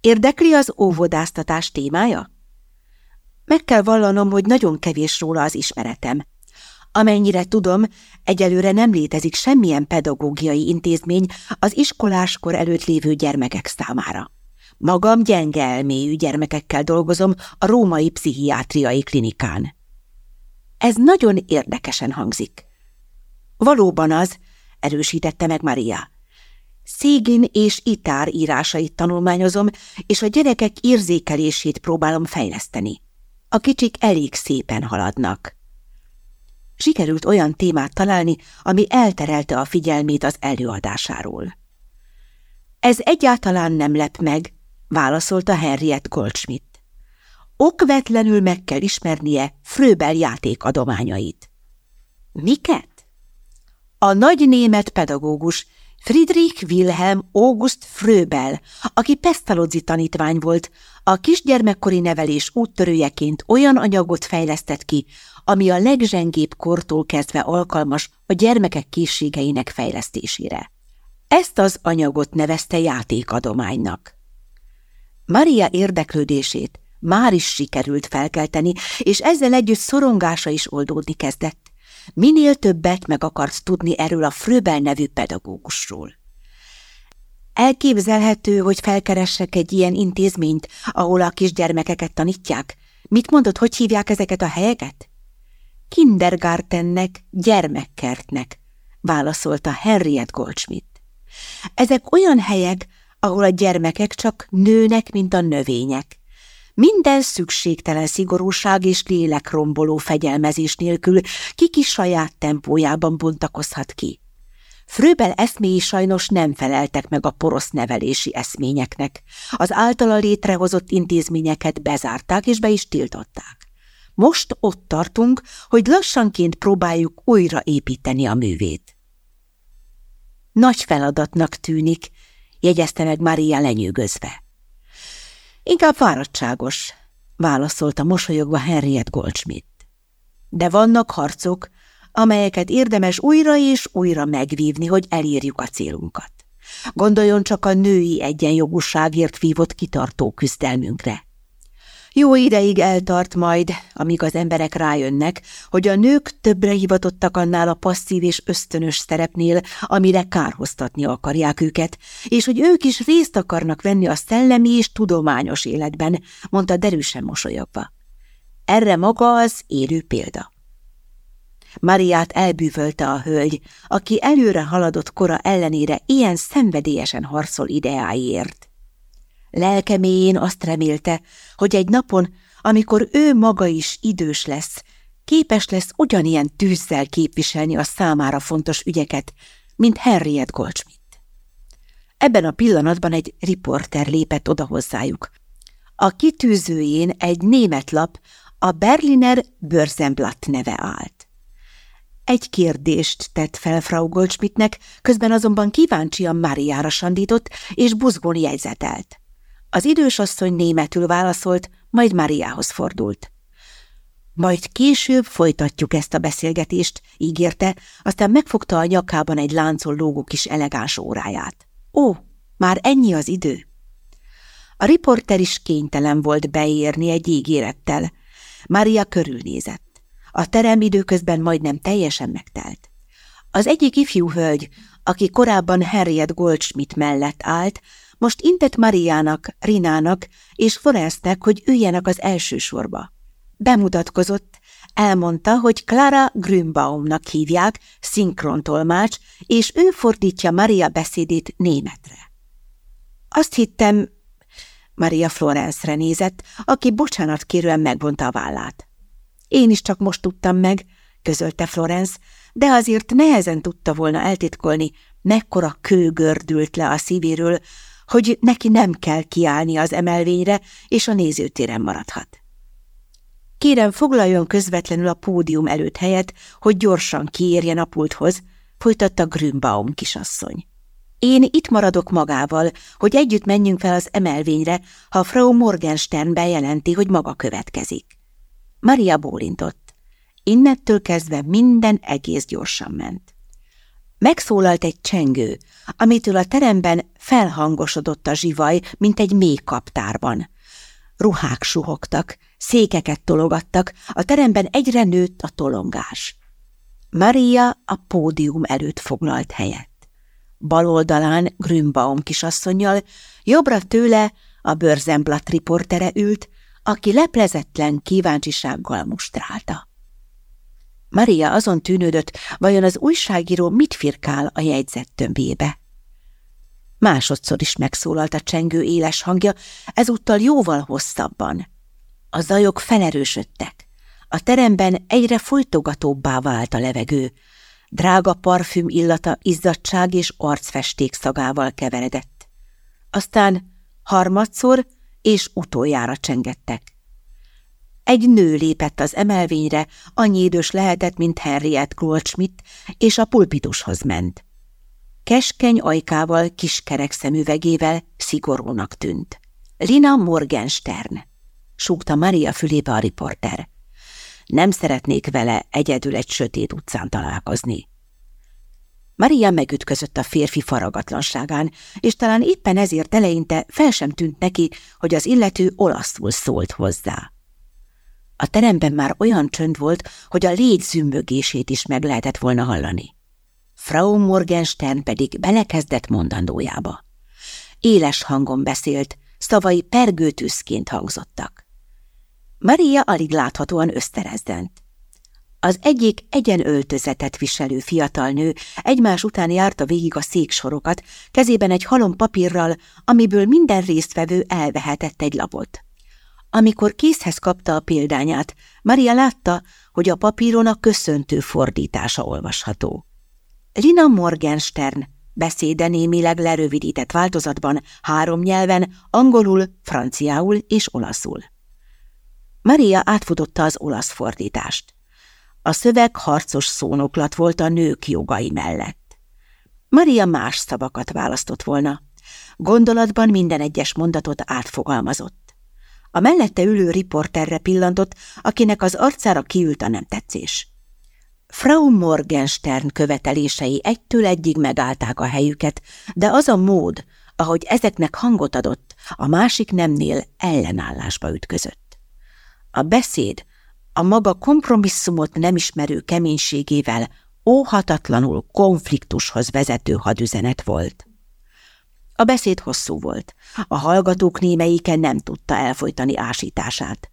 Érdekli az óvodáztatás témája? Meg kell vallanom, hogy nagyon kevés róla az ismeretem. Amennyire tudom, egyelőre nem létezik semmilyen pedagógiai intézmény az iskoláskor előtt lévő gyermekek számára. Magam gyenge elmélyű gyermekekkel dolgozom a római pszichiátriai klinikán. Ez nagyon érdekesen hangzik. Valóban az, erősítette meg Maria. Szégin és Itár írásait tanulmányozom, és a gyerekek érzékelését próbálom fejleszteni. A kicsik elég szépen haladnak. Sikerült olyan témát találni, ami elterelte a figyelmét az előadásáról. Ez egyáltalán nem lep meg, válaszolta Henriette Goldschmidt. Okvetlenül meg kell ismernie Fröbel játékadományait. Miket? A nagy német pedagógus Friedrich Wilhelm August Fröbel, aki Pestalozzi tanítvány volt, a kisgyermekkori nevelés úttörőjeként olyan anyagot fejlesztett ki, ami a legzsengébb kortól kezdve alkalmas a gyermekek készségeinek fejlesztésére. Ezt az anyagot nevezte játékadománynak. Maria érdeklődését már is sikerült felkelteni, és ezzel együtt szorongása is oldódni kezdett. Minél többet meg akarsz tudni erről a Fröbel nevű pedagógusról. Elképzelhető, hogy felkeressek egy ilyen intézményt, ahol a kisgyermekeket tanítják, Mit mondod, hogy hívják ezeket a helyeket? Kindergartennek, gyermekkertnek, válaszolta Henriette Goldschmidt. Ezek olyan helyek, ahol a gyermekek csak nőnek, mint a növények. Minden szükségtelen szigorúság és lélekromboló fegyelmezés nélkül kiki saját tempójában bontakozhat ki. Fröbel eszméi sajnos nem feleltek meg a porosz nevelési eszményeknek. Az általa létrehozott intézményeket bezárták és be is tiltották. Most ott tartunk, hogy lassanként próbáljuk újra építeni a művét. Nagy feladatnak tűnik, jegyezte meg Maria lenyűgözve. Inkább fáradtságos, válaszolta mosolyogva Henriette Goldschmidt. De vannak harcok, amelyeket érdemes újra és újra megvívni, hogy elérjük a célunkat. Gondoljon csak a női egyenjogúságért vívott kitartó küzdelmünkre. Jó ideig eltart majd, amíg az emberek rájönnek, hogy a nők többre hivatottak annál a passzív és ösztönös szerepnél, amire kárhoztatni akarják őket, és hogy ők is részt akarnak venni a szellemi és tudományos életben, mondta derűsen mosolyogva. Erre maga az élő példa. Mariát elbűvölte a hölgy, aki előre haladott kora ellenére ilyen szenvedélyesen harcol ideáiért. Lelke mélyén azt remélte, hogy egy napon, amikor ő maga is idős lesz, képes lesz ugyanilyen tűzzel képviselni a számára fontos ügyeket, mint Henriette Goldschmidt. Ebben a pillanatban egy riporter lépett oda hozzájuk. A kitűzőjén egy német lap, a Berliner Börsenblatt neve állt. Egy kérdést tett fel Frau Goldschmidtnek, közben azonban kíváncsian Máriára sandított, és buzgón jegyzetelt. Az idős asszony németül válaszolt, majd Máriához fordult. Majd később folytatjuk ezt a beszélgetést, ígérte, aztán megfogta a nyakában egy láncol lógó kis elegáns óráját. Ó, már ennyi az idő? A riporter is kénytelen volt beérni egy ígérettel. Mária körülnézett. A terem időközben majdnem teljesen megtelt. Az egyik ifjú hölgy, aki korábban Harriet Goldschmidt mellett állt, most intett Mariának, Rinának és Florence-nek, hogy üljenek az első sorba. Bemutatkozott, elmondta, hogy Clara Grünbaumnak hívják, szinkrontolmács, és ő fordítja Maria beszédét németre. Azt hittem, Maria Florence-re nézett, aki bocsánat kérően megvonta a vállát. Én is csak most tudtam meg, közölte Florence, de azért nehezen tudta volna eltitkolni, mekkora kő gördült le a szívéről, hogy neki nem kell kiállni az emelvényre, és a nézőtéren maradhat. Kérem, foglaljon közvetlenül a pódium előtt helyet, hogy gyorsan kiérjen a pulthoz, folytatta Grünbaum kisasszony. Én itt maradok magával, hogy együtt menjünk fel az emelvényre, ha Frau Morgenstern bejelenti, hogy maga következik. Maria bólintott. Innettől kezdve minden egész gyorsan ment. Megszólalt egy csengő, amitől a teremben felhangosodott a zsivaj, mint egy mély kaptárban. Ruhák suhogtak, székeket tologattak, a teremben egyre nőtt a tolongás. Maria a pódium előtt foglalt helyet. Bal oldalán Grünbaum kisasszonyjal, jobbra tőle a Börzenblatt riportere ült, aki leplezetlen kíváncsisággal mustrálta. Maria azon tűnődött, vajon az újságíró mit firkál a jegyzett tömbébe. Másodszor is megszólalt a csengő éles hangja, ezúttal jóval hosszabban. A zajok felerősödtek. A teremben egyre folytogatóbbá vált a levegő. Drága parfüm illata izzadság és arcfesték szagával keveredett. Aztán harmadszor és utoljára csengettek. Egy nő lépett az emelvényre, annyi idős lehetett, mint Henriette Goldschmidt, és a pulpitushoz ment. Keskeny ajkával, kiskerek szemüvegével szigorúnak tűnt. Lina Morgenstern, súgta Maria fülébe a riporter. Nem szeretnék vele egyedül egy sötét utcán találkozni. Maria megütközött a férfi faragatlanságán, és talán éppen ezért eleinte fel sem tűnt neki, hogy az illető olaszul szólt hozzá. A teremben már olyan csönd volt, hogy a légy zümbögését is meg lehetett volna hallani. Frau Morgenstern pedig belekezdett mondandójába. Éles hangon beszélt, szavai pergőtűszként hangzottak. Maria alig láthatóan öszterezdent. Az egyik egyen öltözetet viselő fiatal nő egymás után járta végig a széksorokat, kezében egy halom papírral, amiből minden résztvevő elvehetett egy lapot. Amikor készhez kapta a példányát, Maria látta, hogy a papíron a köszöntő fordítása olvasható. Lina Morgenstern beszéde némileg lerövidített változatban három nyelven, angolul, franciául és olaszul. Maria átfutotta az olasz fordítást. A szöveg harcos szónoklat volt a nők jogai mellett. Maria más szavakat választott volna. Gondolatban minden egyes mondatot átfogalmazott. A mellette ülő riporterre pillantott, akinek az arcára kiült a nem tetszés. Frau Morgenstern követelései egytől egyig megállták a helyüket, de az a mód, ahogy ezeknek hangot adott, a másik nemnél ellenállásba ütközött. A beszéd a maga kompromisszumot nem ismerő keménységével óhatatlanul konfliktushoz vezető hadüzenet volt. A beszéd hosszú volt, a hallgatók némelyike nem tudta elfolytani ásítását.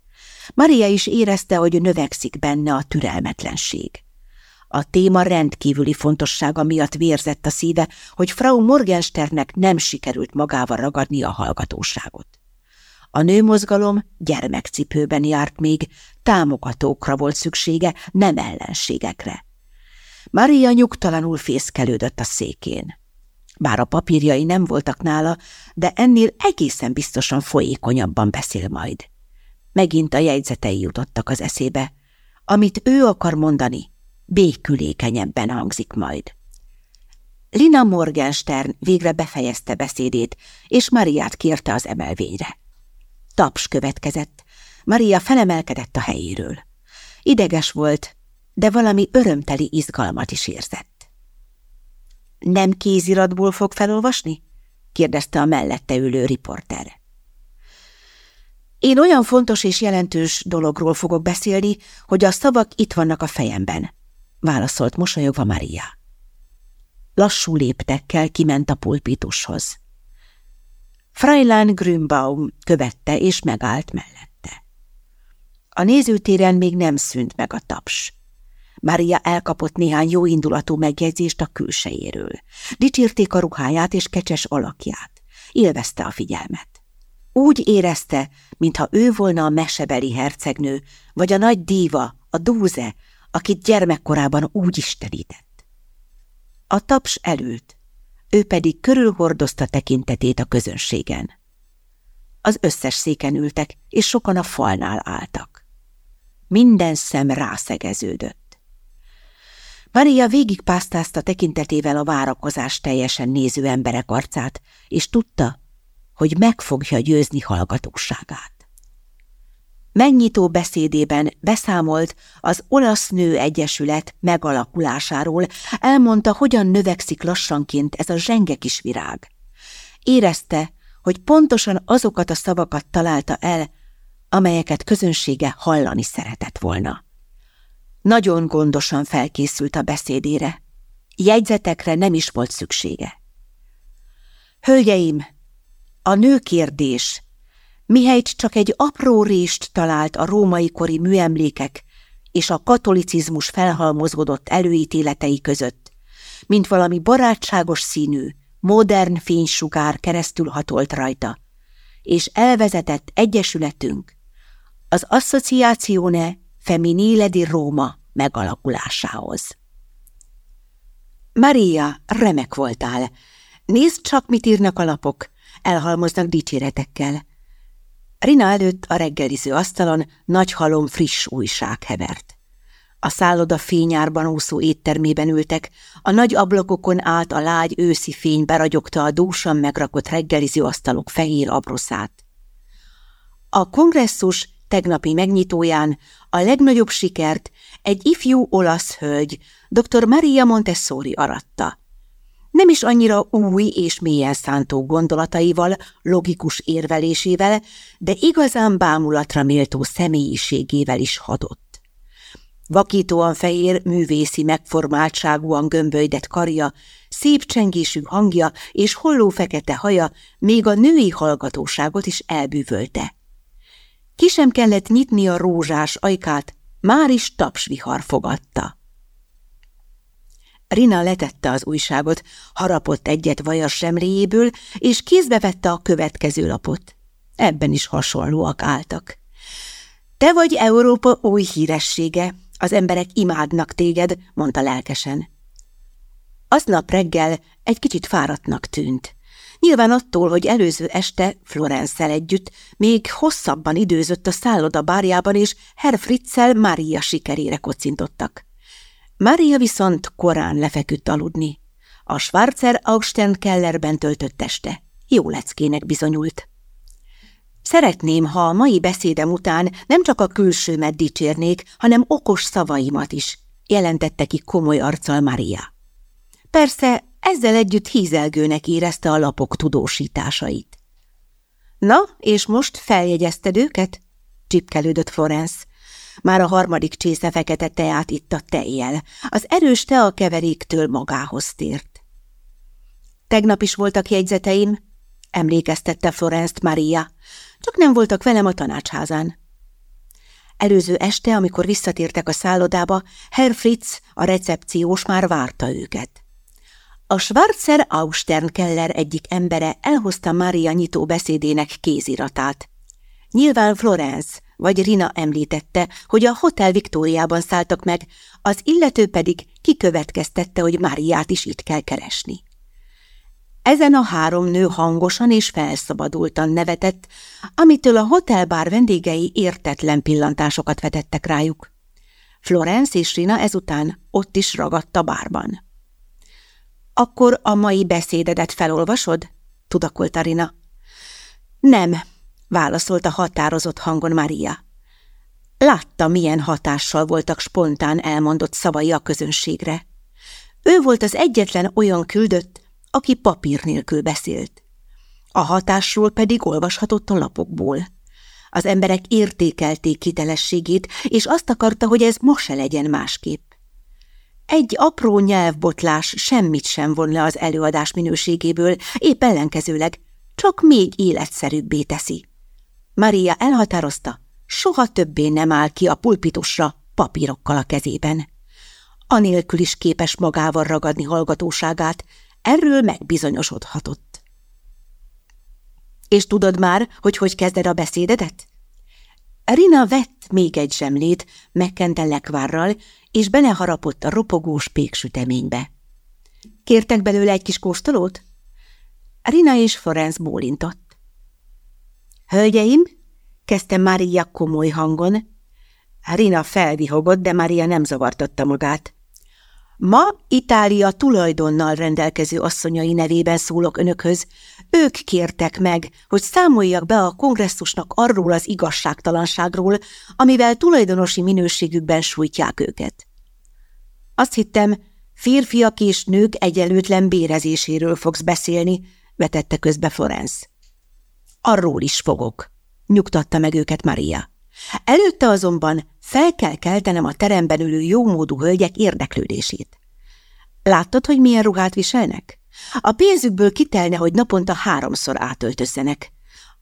Maria is érezte, hogy növekszik benne a türelmetlenség. A téma rendkívüli fontossága miatt vérzett a szíve, hogy Frau Morgensternek nem sikerült magával ragadni a hallgatóságot. A nőmozgalom gyermekcipőben járt még, támogatókra volt szüksége, nem ellenségekre. Maria nyugtalanul fészkelődött a székén. Bár a papírjai nem voltak nála, de ennél egészen biztosan folyékonyabban beszél majd. Megint a jegyzetei jutottak az eszébe. Amit ő akar mondani, békülékenyebben hangzik majd. Lina Morgenstern végre befejezte beszédét, és Mariát kérte az emelvényre. Taps következett. Maria felemelkedett a helyéről. Ideges volt, de valami örömteli izgalmat is érzett. Nem kéziratból fog felolvasni? kérdezte a mellette ülő riporter. Én olyan fontos és jelentős dologról fogok beszélni, hogy a szavak itt vannak a fejemben, válaszolt mosolyogva Maria. Lassú léptekkel kiment a pulpitushoz. Freilein Grünbaum követte és megállt mellette. A nézőtéren még nem szűnt meg a taps. Mária elkapott néhány jóindulatú megjegyzést a külsejéről. Dicsérték a ruháját és kecses alakját. Élvezte a figyelmet. Úgy érezte, mintha ő volna a mesebeli hercegnő, vagy a nagy díva, a dúze, akit gyermekkorában úgy istenített. A taps elült, ő pedig körülhordozta tekintetét a közönségen. Az összes széken ültek, és sokan a falnál álltak. Minden szem rászegeződött. Maria végigpásztázta tekintetével a várakozás teljesen néző emberek arcát, és tudta, hogy meg fogja győzni hallgatóságát. Megnyitó beszédében beszámolt az Olasz Nő Egyesület megalakulásáról, elmondta, hogyan növekszik lassanként ez a zsenge kis virág. Érezte, hogy pontosan azokat a szavakat találta el, amelyeket közönsége hallani szeretett volna. Nagyon gondosan felkészült a beszédére. Jegyzetekre nem is volt szüksége. Hölgyeim, a nőkérdés mihelyt csak egy apró rést talált a római kori műemlékek és a katolicizmus felhalmozódott előítéletei között, mint valami barátságos színű, modern fénysugár keresztül hatolt rajta, és elvezetett egyesületünk, az Associazione Femminile di Roma megalakulásához. Maria, remek voltál. Nézd csak, mit írnak a lapok, elhalmoznak dicséretekkel. Rina előtt a reggeliző asztalon nagy halom friss újság hevert. A szálloda fényárban úszó éttermében ültek, a nagy ablakokon át a lágy őszi fény beragyogta a dúsan megrakott reggeliző asztalok fehér abroszát. A kongresszus tegnapi megnyitóján a legnagyobb sikert egy ifjú olasz hölgy, dr. Maria Montessori aratta. Nem is annyira új és mélyen szántó gondolataival, logikus érvelésével, de igazán bámulatra méltó személyiségével is hadott. Vakítóan fehér, művészi megformáltságúan gömbölydett karja, szép csengésű hangja és holló fekete haja még a női hallgatóságot is elbűvölte. Ki sem kellett nyitni a rózsás ajkát, már is tapsvihar fogadta. Rina letette az újságot, harapott egyet vajas semréjéből, és kézbe vette a következő lapot. Ebben is hasonlóak álltak. Te vagy Európa új híressége, az emberek imádnak téged, mondta lelkesen. Aznap reggel egy kicsit fáradtnak tűnt. Nyilván attól, hogy előző este Florence-szel együtt még hosszabban időzött a szálloda bárjában, és Herr Fritzel Mária sikerére kocintottak. Mária viszont korán lefeküdt aludni. A Schwarzer Austen kellerben töltött este. Jó leckének bizonyult. Szeretném, ha a mai beszédem után nem csak a külsőmet dicsérnék, hanem okos szavaimat is, jelentette ki komoly arccal Maria. Persze ezzel együtt hízelgőnek érezte a lapok tudósításait. Na, és most feljegyezted őket? csipkelődött Florence. Már a harmadik csésze fekete teát a tejjel. Az erős tea keveréktől magához tért. Tegnap is voltak jegyzeteim, emlékeztette Florence Maria, csak nem voltak velem a tanácsházán. Előző este, amikor visszatértek a szállodába, Herr Fritz, a recepciós már várta őket. A Schwarzer Austernkeller egyik embere elhozta Mária nyitó beszédének kéziratát. Nyilván Florence vagy Rina említette, hogy a Hotel Viktóriában szálltak meg, az illető pedig kikövetkeztette, hogy Máriát is itt kell keresni. Ezen a három nő hangosan és felszabadultan nevetett, amitől a hotelbár vendégei értetlen pillantásokat vetettek rájuk. Florence és Rina ezután ott is ragadt a bárban. Akkor a mai beszédedet felolvasod? tudakolta Rina. Nem, válaszolta határozott hangon Maria. Látta, milyen hatással voltak spontán elmondott szavai a közönségre. Ő volt az egyetlen olyan küldött, aki papír nélkül beszélt. A hatásról pedig olvashatott a lapokból. Az emberek értékelték hitelességét, és azt akarta, hogy ez ma se legyen másképp. Egy apró nyelvbotlás semmit sem von le az előadás minőségéből, épp ellenkezőleg, csak még életszerűbbé teszi. Maria elhatározta, soha többé nem áll ki a pulpitusra papírokkal a kezében. Anélkül is képes magával ragadni hallgatóságát, erről megbizonyosodhatott. És tudod már, hogy hogy kezded a beszédedet? Rina vett még egy zsemlét, megkente lekvárral, és beleharapott a ropogós péksüteménybe. Kértek belőle egy kis kóstolót? Rina és Florence bólintott. Hölgyeim, kezdte Maria komoly hangon. Rina felvihogott, de Maria nem zavartotta magát. Ma Itália tulajdonnal rendelkező asszonyai nevében szólok önökhöz. Ők kértek meg, hogy számoljak be a kongresszusnak arról az igazságtalanságról, amivel tulajdonosi minőségükben sújtják őket. Azt hittem, férfiak és nők egyelőtlen bérezéséről fogsz beszélni, vetette közbe Florence. Arról is fogok, nyugtatta meg őket Maria. Előtte azonban fel kell keltenem a teremben ülő jómódú hölgyek érdeklődését. Láttad, hogy milyen ruhát viselnek? A pénzükből kitelne, hogy naponta háromszor átöltözzenek.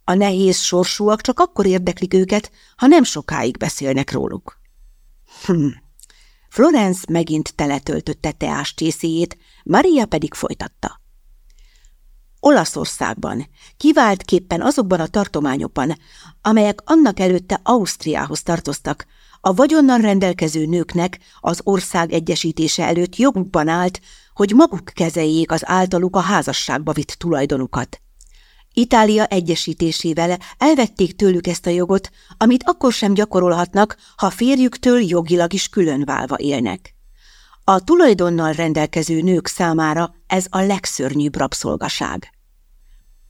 A nehéz sorsúak csak akkor érdeklik őket, ha nem sokáig beszélnek róluk. Hm. Florence megint teletöltötte teás csészéjét, Maria pedig folytatta. Olaszországban, kiváltképpen azokban a tartományokban, amelyek annak előtte Ausztriához tartoztak, a vagyonnal rendelkező nőknek az ország egyesítése előtt jogukban állt, hogy maguk kezeljék az általuk a házasságba vitt tulajdonukat. Itália egyesítésével elvették tőlük ezt a jogot, amit akkor sem gyakorolhatnak, ha férjüktől jogilag is különválva élnek. A tulajdonnal rendelkező nők számára ez a legszörnyűbb rabszolgaság.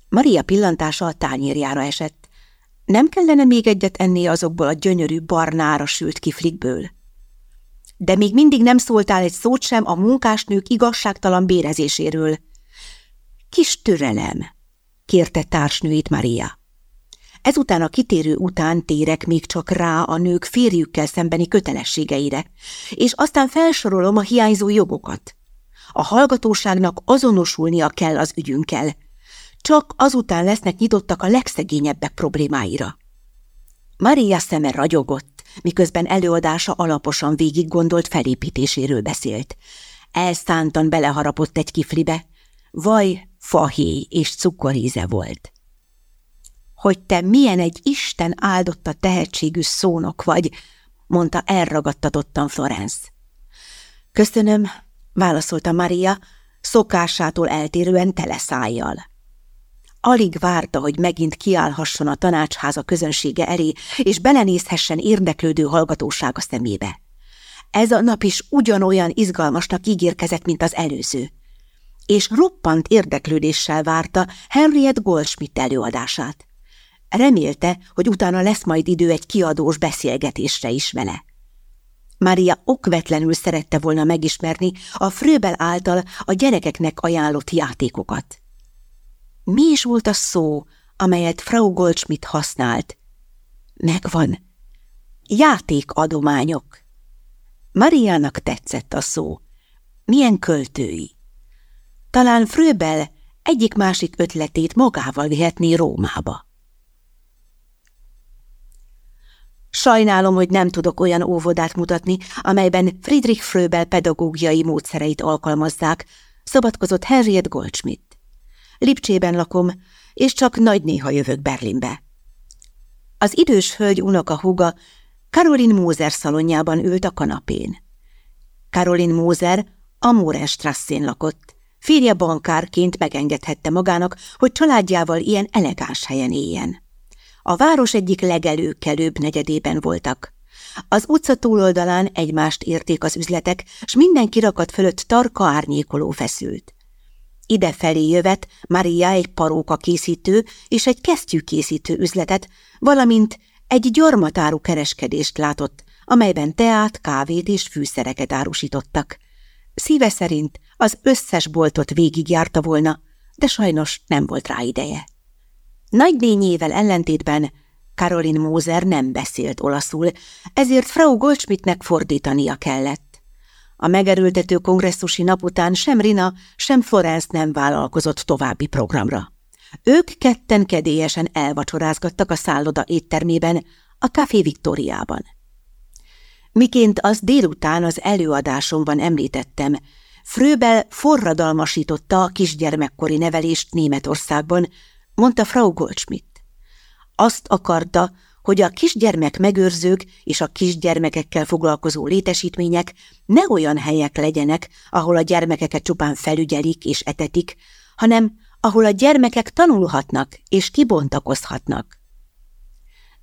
Maria pillantása a tányérjára esett. Nem kellene még egyet enni azokból a gyönyörű barnára sült kiflikből? De még mindig nem szóltál egy szót sem a munkásnők igazságtalan bérezéséről. Kis türelem, kérte társnőit Maria. Ezután a kitérő után térek még csak rá a nők férjükkel szembeni kötelességeire, és aztán felsorolom a hiányzó jogokat. A hallgatóságnak azonosulnia kell az ügyünkkel, csak azután lesznek nyitottak a legszegényebbek problémáira. Maria szeme ragyogott, miközben előadása alaposan végig gondolt felépítéséről beszélt. Elszántan beleharapott egy kiflibe. Vaj, fahéj és cukoríze volt. Hogy te milyen egy Isten áldotta tehetségű szónok vagy, mondta elragadtatottan Florence. Köszönöm, válaszolta Maria, szokásától eltérően teleszájjal. Alig várta, hogy megint kiállhasson a tanácsháza közönsége elé, és belenézhessen érdeklődő hallgatósága szemébe. Ez a nap is ugyanolyan izgalmasnak ígérkezett, mint az előző. És roppant érdeklődéssel várta Henriette Goldschmidt előadását. Remélte, hogy utána lesz majd idő egy kiadós beszélgetésre is vele. Mária okvetlenül szerette volna megismerni a Fröbel által a gyerekeknek ajánlott játékokat. Mi is volt a szó, amelyet Frau Goldschmidt használt? Megvan. Játékadományok. Mariának tetszett a szó. Milyen költői. Talán Fröbel egyik-másik ötletét magával vihetné Rómába. Sajnálom, hogy nem tudok olyan óvodát mutatni, amelyben Friedrich Fröbel pedagógiai módszereit alkalmazzák, szabadkozott Henriette Goldschmidt. Lipcsében lakom, és csak nagy néha jövök Berlinbe. Az idős hölgy unoka húga Karolin Mózer szalonjában ült a kanapén. Karolin Mózer a Mórenstrasszén lakott. Férje bankárként megengedhette magának, hogy családjával ilyen elegáns helyen éljen. A város egyik legelőkelőbb negyedében voltak. Az utca túloldalán egymást érték az üzletek, s minden kirakat fölött tarka árnyékoló feszült. Idefelé jövet Maria egy paróka készítő és egy kesztyűkészítő üzletet, valamint egy gyarmatáru kereskedést látott, amelyben teát, kávét és fűszereket árusítottak. Szíve szerint az összes boltot végigjárta volna, de sajnos nem volt rá ideje. Nagynényével ellentétben Karolin Mózer nem beszélt olaszul, ezért Frau Goldschmidtnek fordítania kellett. A megerültető kongresszusi nap után sem Rina, sem Florence nem vállalkozott további programra. Ők ketten kedélyesen elvacsorázgattak a szálloda éttermében, a Café Viktoriában. Miként az délután az előadásomban említettem, Fröbel forradalmasította a kisgyermekkori nevelést Németországban, mondta Frau Goldschmidt. Azt akarta, hogy a kisgyermek megőrzők és a kisgyermekekkel foglalkozó létesítmények ne olyan helyek legyenek, ahol a gyermekeket csupán felügyelik és etetik, hanem ahol a gyermekek tanulhatnak és kibontakozhatnak.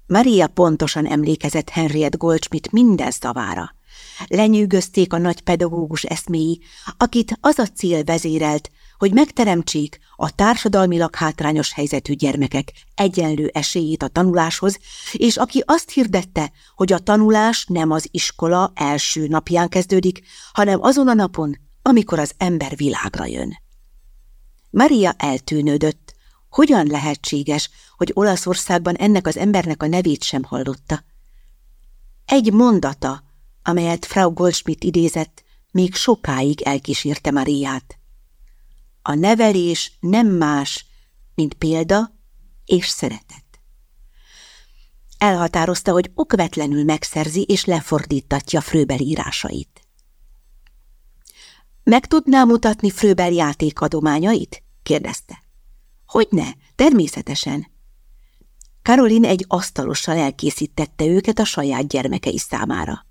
Maria pontosan emlékezett Henriette Goldschmidt minden szavára. Lenyűgözték a nagy pedagógus eszméi, akit az a cél vezérelt, hogy megteremtsék a társadalmilag hátrányos helyzetű gyermekek egyenlő esélyét a tanuláshoz, és aki azt hirdette, hogy a tanulás nem az iskola első napján kezdődik, hanem azon a napon, amikor az ember világra jön. Maria eltűnődött. Hogyan lehetséges, hogy Olaszországban ennek az embernek a nevét sem hallotta? Egy mondata, amelyet Frau Goldschmidt idézett, még sokáig elkísérte Mariát. A nevelés nem más, mint példa és szeretet. Elhatározta, hogy okvetlenül megszerzi és lefordítatja Fröbel írásait. Meg tudná mutatni Fröbel játékadományait? kérdezte. Hogyne, természetesen. Karolin egy asztalossal elkészítette őket a saját gyermekei számára.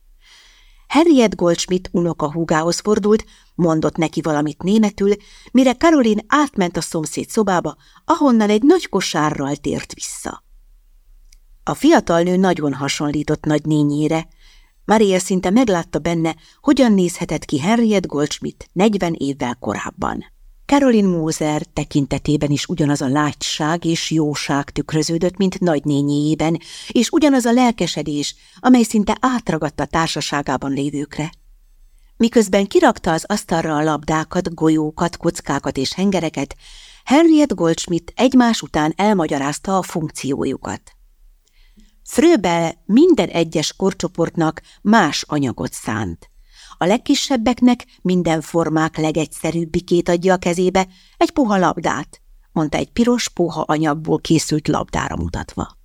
Henriette Goldschmidt unoka húgához fordult, mondott neki valamit németül, mire Karolin átment a szomszéd szobába, ahonnan egy nagy kosárral tért vissza. A fiatal nő nagyon hasonlított nagynényére. Maria szinte meglátta benne, hogyan nézhetett ki Henriette Goldschmidt 40 évvel korábban. Caroline Moser tekintetében is ugyanaz a lágyság és jóság tükröződött, mint nagynényéjében, és ugyanaz a lelkesedés, amely szinte átragadta társaságában lévőkre. Miközben kirakta az asztalra a labdákat, golyókat, kockákat és hengereket, Henriette Goldschmidt egymás után elmagyarázta a funkciójukat. Fröbel minden egyes korcsoportnak más anyagot szánt. A legkisebbeknek minden formák legegyszerűbbikét adja a kezébe, egy puha labdát, mondta egy piros puha anyagból készült labdára mutatva.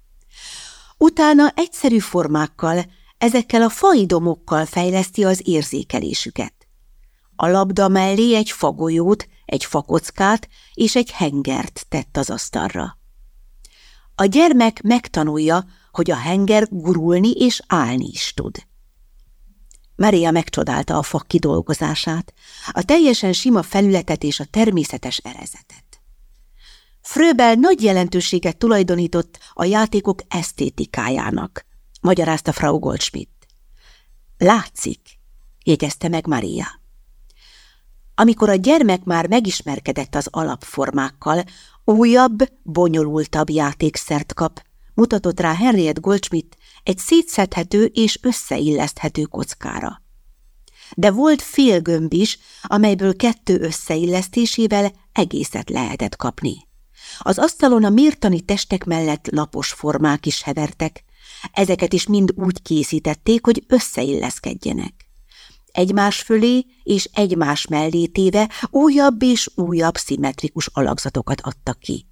Utána egyszerű formákkal, ezekkel a faidomokkal fejleszti az érzékelésüket. A labda mellé egy fagolyót, egy fakockát és egy hengert tett az asztalra. A gyermek megtanulja, hogy a henger gurulni és állni is tud. Maria megcsodálta a fak kidolgozását, a teljesen sima felületet és a természetes erezetet. Fröbel nagy jelentőséget tulajdonított a játékok esztétikájának, magyarázta Frau Goldschmidt. Látszik, jegyezte meg Maria. Amikor a gyermek már megismerkedett az alapformákkal, újabb, bonyolultabb játékszert kap, mutatott rá Henriette Goldschmidt egy szétszedhető és összeilleszthető kockára. De volt fél gömb is, amelyből kettő összeillesztésével egészet lehetett kapni. Az asztalon a mértani testek mellett lapos formák is hevertek, ezeket is mind úgy készítették, hogy összeilleszkedjenek egymás fölé és egymás mellé téve újabb és újabb szimmetrikus alakzatokat adtak ki.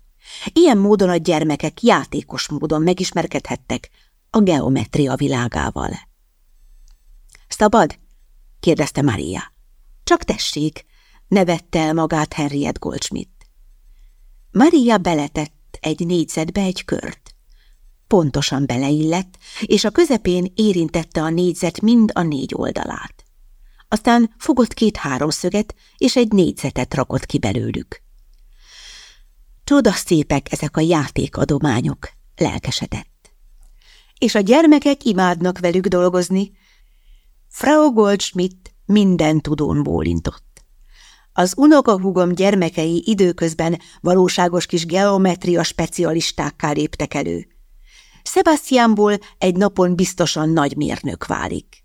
Ilyen módon a gyermekek játékos módon megismerkedhettek a geometria világával. Szabad? kérdezte Maria. Csak tessék, nevette el magát Henriette Goldschmidt. Maria beletett egy négyzetbe egy kört. Pontosan beleillett, és a közepén érintette a négyzet mind a négy oldalát. Aztán fogott két háromszöget, és egy négyzetet rakott ki belőlük. Csoda szépek ezek a játékadományok, lelkesedett. És a gyermekek imádnak velük dolgozni. Frau Goldschmidt minden tudón bólintott. Az unokahúgom gyermekei időközben valóságos kis geometria specialistákká léptek elő. Sebastianból egy napon biztosan nagy mérnök válik.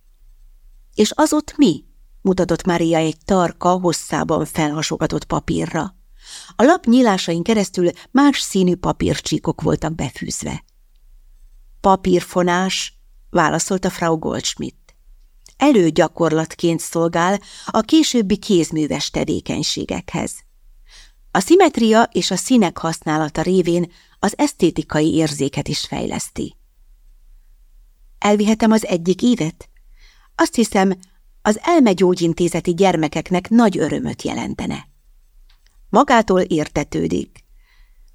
És az ott mi? mutatott Mária egy tarka, hosszában felhasogatott papírra. A lap nyílásain keresztül más színű papírcsíkok voltak befűzve. Papírfonás, válaszolta Frau Goldschmidt. Előgyakorlatként szolgál a későbbi kézműves tevékenységekhez. A szimetria és a színek használata révén az esztétikai érzéket is fejleszti. Elvihetem az egyik évet? Azt hiszem, az elmegyógyintézeti gyermekeknek nagy örömöt jelentene. Magától értetődik.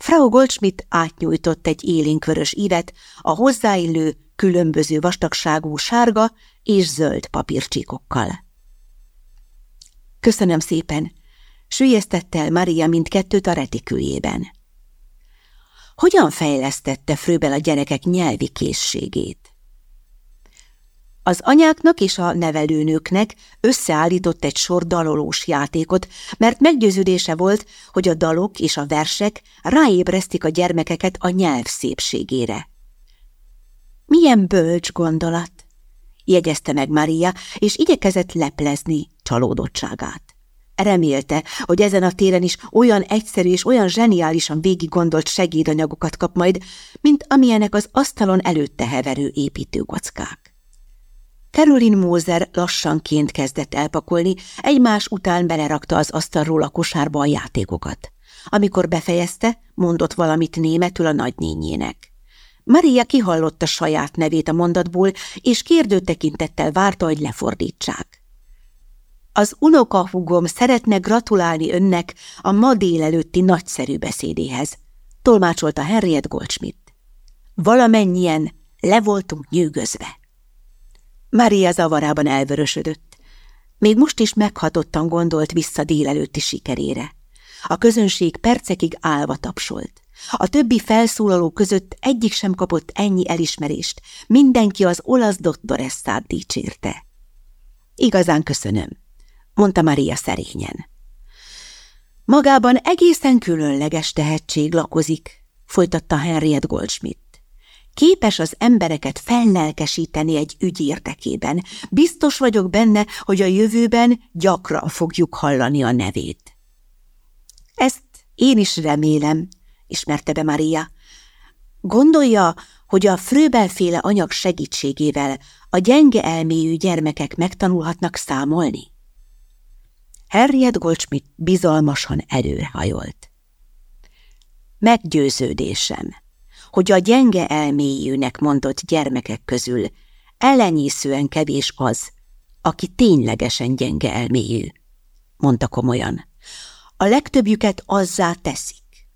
Frau Goldschmidt átnyújtott egy élénkvörös ívet a hozzáillő, különböző vastagságú sárga és zöld papírcsíkokkal. Köszönöm szépen, sülyeztette el Maria mindkettőt a retiküljében. Hogyan fejlesztette Fröbel a gyerekek nyelvi készségét? Az anyáknak és a nevelőnőknek összeállított egy sor dalolós játékot, mert meggyőződése volt, hogy a dalok és a versek ráébresztik a gyermekeket a nyelv szépségére. Milyen bölcs gondolat, jegyezte meg Maria, és igyekezett leplezni csalódottságát. Remélte, hogy ezen a téren is olyan egyszerű és olyan zseniálisan végig gondolt segédanyagokat kap majd, mint amilyenek az asztalon előtte heverő építőkockák. Caroline Moser lassanként kezdett elpakolni, egymás után belerakta az asztalról a kosárba a játékokat. Amikor befejezte, mondott valamit németül a nagynényének. Maria kihallotta saját nevét a mondatból, és kérdő tekintettel várta, hogy lefordítsák. Az unokahúgom szeretne gratulálni önnek a ma délelőtti nagyszerű beszédéhez, tolmácsolta Henriette Goldschmidt. Valamennyien le voltunk nyűgözve. Mária zavarában elvörösödött. Még most is meghatottan gondolt vissza délelőtti sikerére. A közönség percekig állva tapsolt. A többi felszólaló között egyik sem kapott ennyi elismerést, mindenki az olasz doktoresszát dicsérte. Igazán köszönöm, mondta Maria szerényen. Magában egészen különleges tehetség lakozik, folytatta Henriette Goldschmidt. Képes az embereket fellelkesíteni egy ügy érdekében. Biztos vagyok benne, hogy a jövőben gyakran fogjuk hallani a nevét. Ezt én is remélem, ismerte be Maria. Gondolja, hogy a frőbelféle anyag segítségével a gyenge elmélyű gyermekek megtanulhatnak számolni? Harriet Goldschmidt bizalmasan előrehajolt. Meggyőződésem, hogy a gyenge elméjűnek mondott gyermekek közül ellenyészően kevés az, aki ténylegesen gyenge elméjű, mondta komolyan. A legtöbbjüket azzá teszik.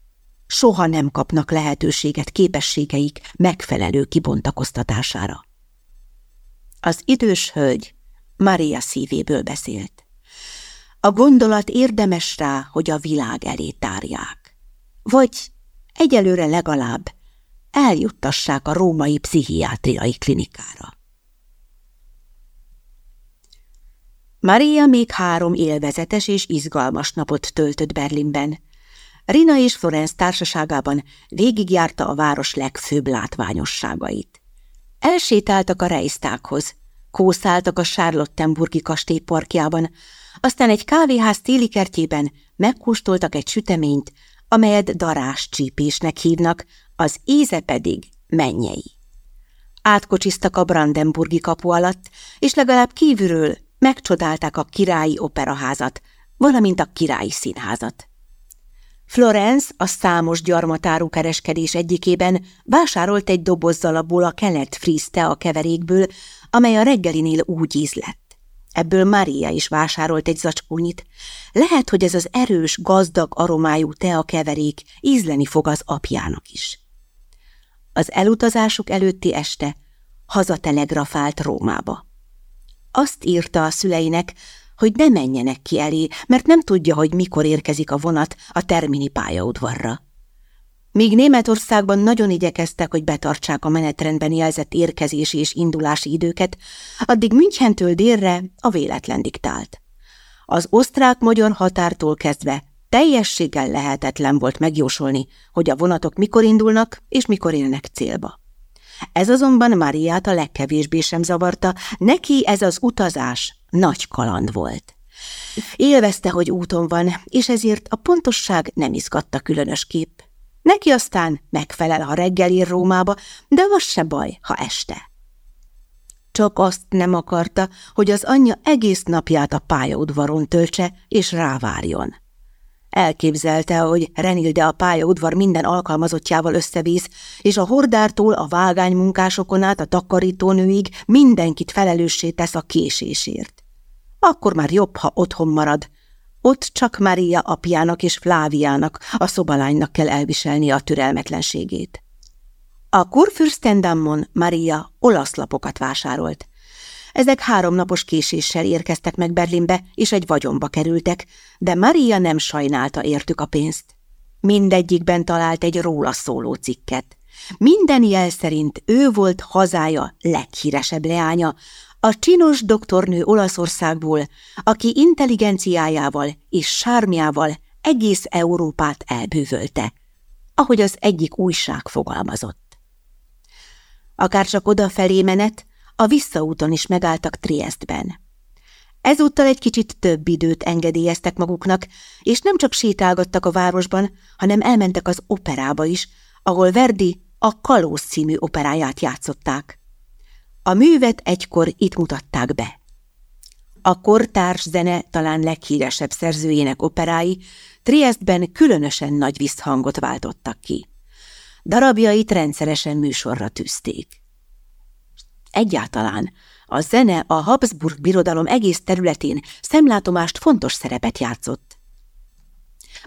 Soha nem kapnak lehetőséget képességeik megfelelő kibontakoztatására. Az idős hölgy Maria szívéből beszélt. A gondolat érdemes rá, hogy a világ elé tárják. Vagy egyelőre legalább eljuttassák a római pszichiátriai klinikára. Maria még három élvezetes és izgalmas napot töltött Berlinben. Rina és Florence társaságában végigjárta a város legfőbb látványosságait. Elsétáltak a Reisztákhoz, kószáltak a Charlottenburgi kastély parkjában, aztán egy kávéház téli kertjében megkóstoltak egy süteményt, amelyet darás csípésnek hívnak, az íze pedig mennyei. Átkocsiztak a Brandenburgi kapu alatt, és legalább kívülről megcsodálták a királyi operaházat, valamint a királyi színházat. Florence a számos gyarmatárú kereskedés egyikében vásárolt egy dobozzal abból a kelet frízte a keverékből, amely a reggelinél úgy ízlett. Ebből Maria is vásárolt egy zacskónyit. Lehet, hogy ez az erős, gazdag aromájú tea keverék ízleni fog az apjának is. Az elutazásuk előtti este hazatelegrafált Rómába. Azt írta a szüleinek, hogy ne menjenek ki elé, mert nem tudja, hogy mikor érkezik a vonat a termini pályaudvarra. Míg Németországban nagyon igyekeztek, hogy betartsák a menetrendben jelzett érkezési és indulási időket, addig Münchentől délre a véletlen diktált. Az osztrák-magyar határtól kezdve teljességgel lehetetlen volt megjósolni, hogy a vonatok mikor indulnak és mikor érnek célba. Ez azonban Mariát a legkevésbé sem zavarta, neki ez az utazás nagy kaland volt. Élvezte, hogy úton van, és ezért a pontosság nem izgatta különösképp. Neki aztán megfelel, ha reggel ír Rómába, de az se baj, ha este. Csak azt nem akarta, hogy az anyja egész napját a pályaudvaron töltse és rávárjon. Elképzelte, hogy Renilde a pályaudvar minden alkalmazottjával összevész, és a hordártól a vágánymunkásokon át a takarítónőig mindenkit felelőssé tesz a késésért. Akkor már jobb, ha otthon marad, ott csak Maria apjának és Fláviának, a szobalánynak kell elviselnie a türelmetlenségét. A Kurfürstendammon Maria olasz lapokat vásárolt. Ezek három napos késéssel érkeztek meg Berlinbe, és egy vagyonba kerültek, de Maria nem sajnálta értük a pénzt. Mindegyikben talált egy róla szóló cikket. Minden jel szerint ő volt hazája leghíresebb leánya, a csinos doktornő Olaszországból, aki intelligenciájával és sármjával egész Európát elbűvölte, ahogy az egyik újság fogalmazott. Akárcsak odafelé menet, a visszaúton is megálltak Triestben. Ezúttal egy kicsit több időt engedélyeztek maguknak, és nem csak sétálgattak a városban, hanem elmentek az operába is, ahol Verdi a Kalóz című operáját játszották. A művet egykor itt mutatták be. A kortárs zene talán leghíresebb szerzőjének operái Triestben különösen nagy visszhangot váltottak ki. Darabjait rendszeresen műsorra tűzték. Egyáltalán a zene a Habsburg birodalom egész területén szemlátomást fontos szerepet játszott.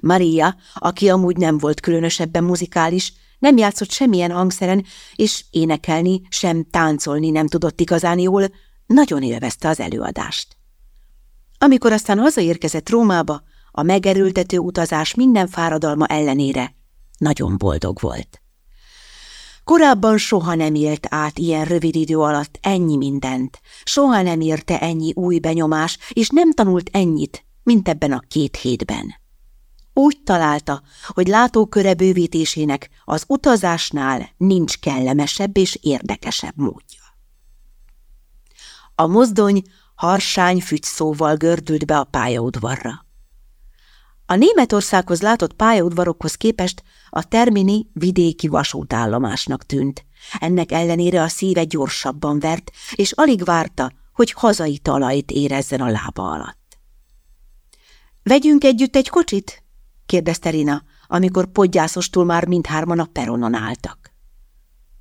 Maria, aki amúgy nem volt különösebben muzikális, nem játszott semmilyen hangszeren, és énekelni, sem táncolni nem tudott igazán jól, nagyon élvezte az előadást. Amikor aztán hazaérkezett Rómába, a megerültető utazás minden fáradalma ellenére nagyon boldog volt. Korábban soha nem élt át ilyen rövid idő alatt ennyi mindent, soha nem érte ennyi új benyomás, és nem tanult ennyit, mint ebben a két hétben. Úgy találta, hogy látóköre bővítésének az utazásnál nincs kellemesebb és érdekesebb módja. A mozdony harsány fügyszóval gördült be a pályaudvarra. A Németországhoz látott pályaudvarokhoz képest a termini vidéki vasútállomásnak tűnt. Ennek ellenére a szíve gyorsabban vert, és alig várta, hogy hazai talajt érezzen a lába alatt. – Vegyünk együtt egy kocsit? kérdezte Rina, amikor podgyászostól már mindhárman a peronon álltak.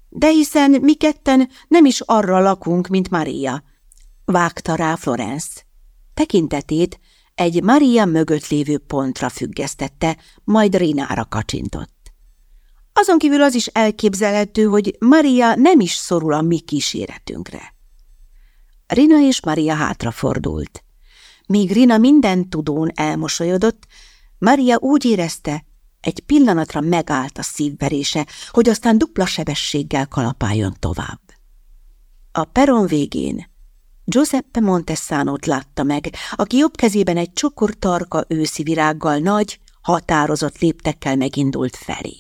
De hiszen mi ketten nem is arra lakunk, mint Maria, vágta rá Florence. Tekintetét egy Maria mögött lévő pontra függesztette, majd Rinára kacsintott. Azon kívül az is elképzelhető, hogy Maria nem is szorul a mi kíséretünkre. Rina és Maria hátrafordult. Míg Rina minden tudón elmosolyodott, Maria úgy érezte, egy pillanatra megállt a szívverése, hogy aztán dupla sebességgel kalapáljon tovább. A peron végén Giuseppe Montessanót látta meg, aki jobb kezében egy csokor tarka őszi virággal nagy, határozott léptekkel megindult felé.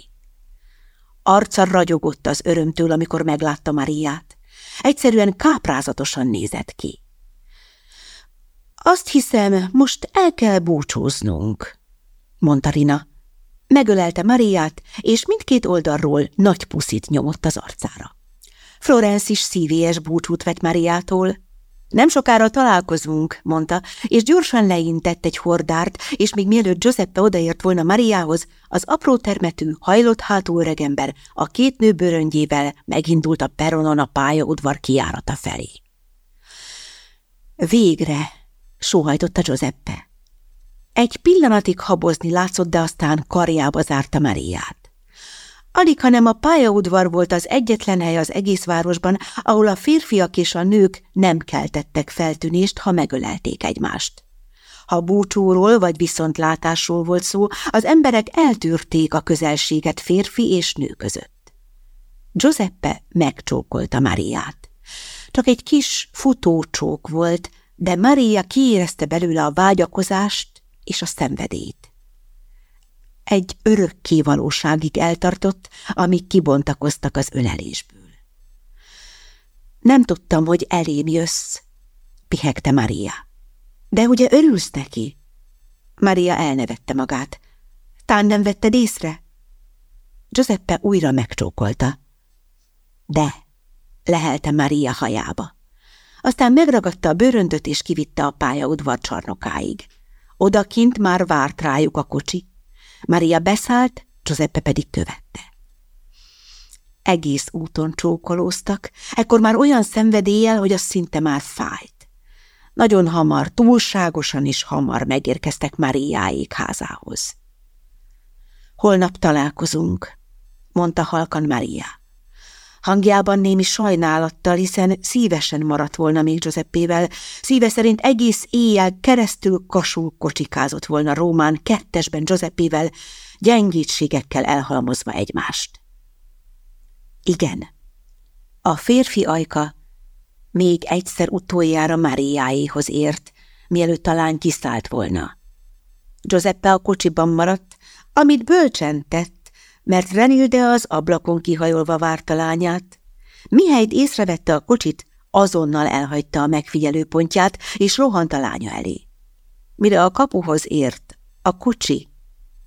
Arca ragyogott az örömtől, amikor meglátta Mariát. Egyszerűen káprázatosan nézett ki. Azt hiszem, most el kell búcsúznunk, mondta Rina. Megölelte Mariát, és mindkét oldalról nagy puszit nyomott az arcára. Florence is szívélyes búcsút vett Mariától, nem sokára találkozunk, mondta, és gyorsan leintett egy hordárt, és még mielőtt Giuseppe odaért volna Mariához, az apró termetű, hajlott hátú öregember a két nő bőröngyével megindult a peronon a pályaudvar kiárata felé. Végre, sóhajtotta Giuseppe. Egy pillanatig habozni látszott, de aztán karjába zárta Mariát. Alig, hanem a pályaudvar volt az egyetlen hely az egész városban, ahol a férfiak és a nők nem keltettek feltűnést, ha megölelték egymást. Ha búcsúról vagy viszontlátásról volt szó, az emberek eltűrték a közelséget férfi és nő között. Giuseppe megcsókolta Mariát. Csak egy kis futócsók volt, de Maria kiérezte belőle a vágyakozást és a szenvedélyt egy örökké valóságig eltartott, amíg kibontakoztak az ölelésből. Nem tudtam, hogy elém jössz, pihegte Maria. De ugye örülsz neki? Maria elnevette magát. Tán nem vetted észre? Giuseppe újra megcsókolta. De, lehelte Maria hajába. Aztán megragadta a bőröndöt és kivitte a pályaudvar csarnokáig. Odakint már várt rájuk a kocsi, Maria beszállt, Giuseppe pedig követte. Egész úton csókolóztak, ekkor már olyan szenvedéllyel, hogy az szinte már fájt. Nagyon hamar, túlságosan is hamar megérkeztek Mariáék házához. Holnap találkozunk, mondta halkan Maria. Hangjában némi sajnálattal, hiszen szívesen maradt volna még Giuseppével, szíve szerint egész éjjel keresztül kasul kocsikázott volna Rómán kettesben Giuseppével, gyengítségekkel elhalmozva egymást. Igen, a férfi ajka még egyszer utoljára Máriáéhoz ért, mielőtt talán kiszállt volna. Giuseppe a kocsiban maradt, amit bölcsen mert Renilde az ablakon kihajolva várta lányát. Mihelyt észrevette a kocsit, azonnal elhagyta a megfigyelőpontját, és rohant a lánya elé. Mire a kapuhoz ért, a kocsi,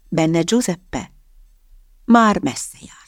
benne Giuseppe, már messze jár.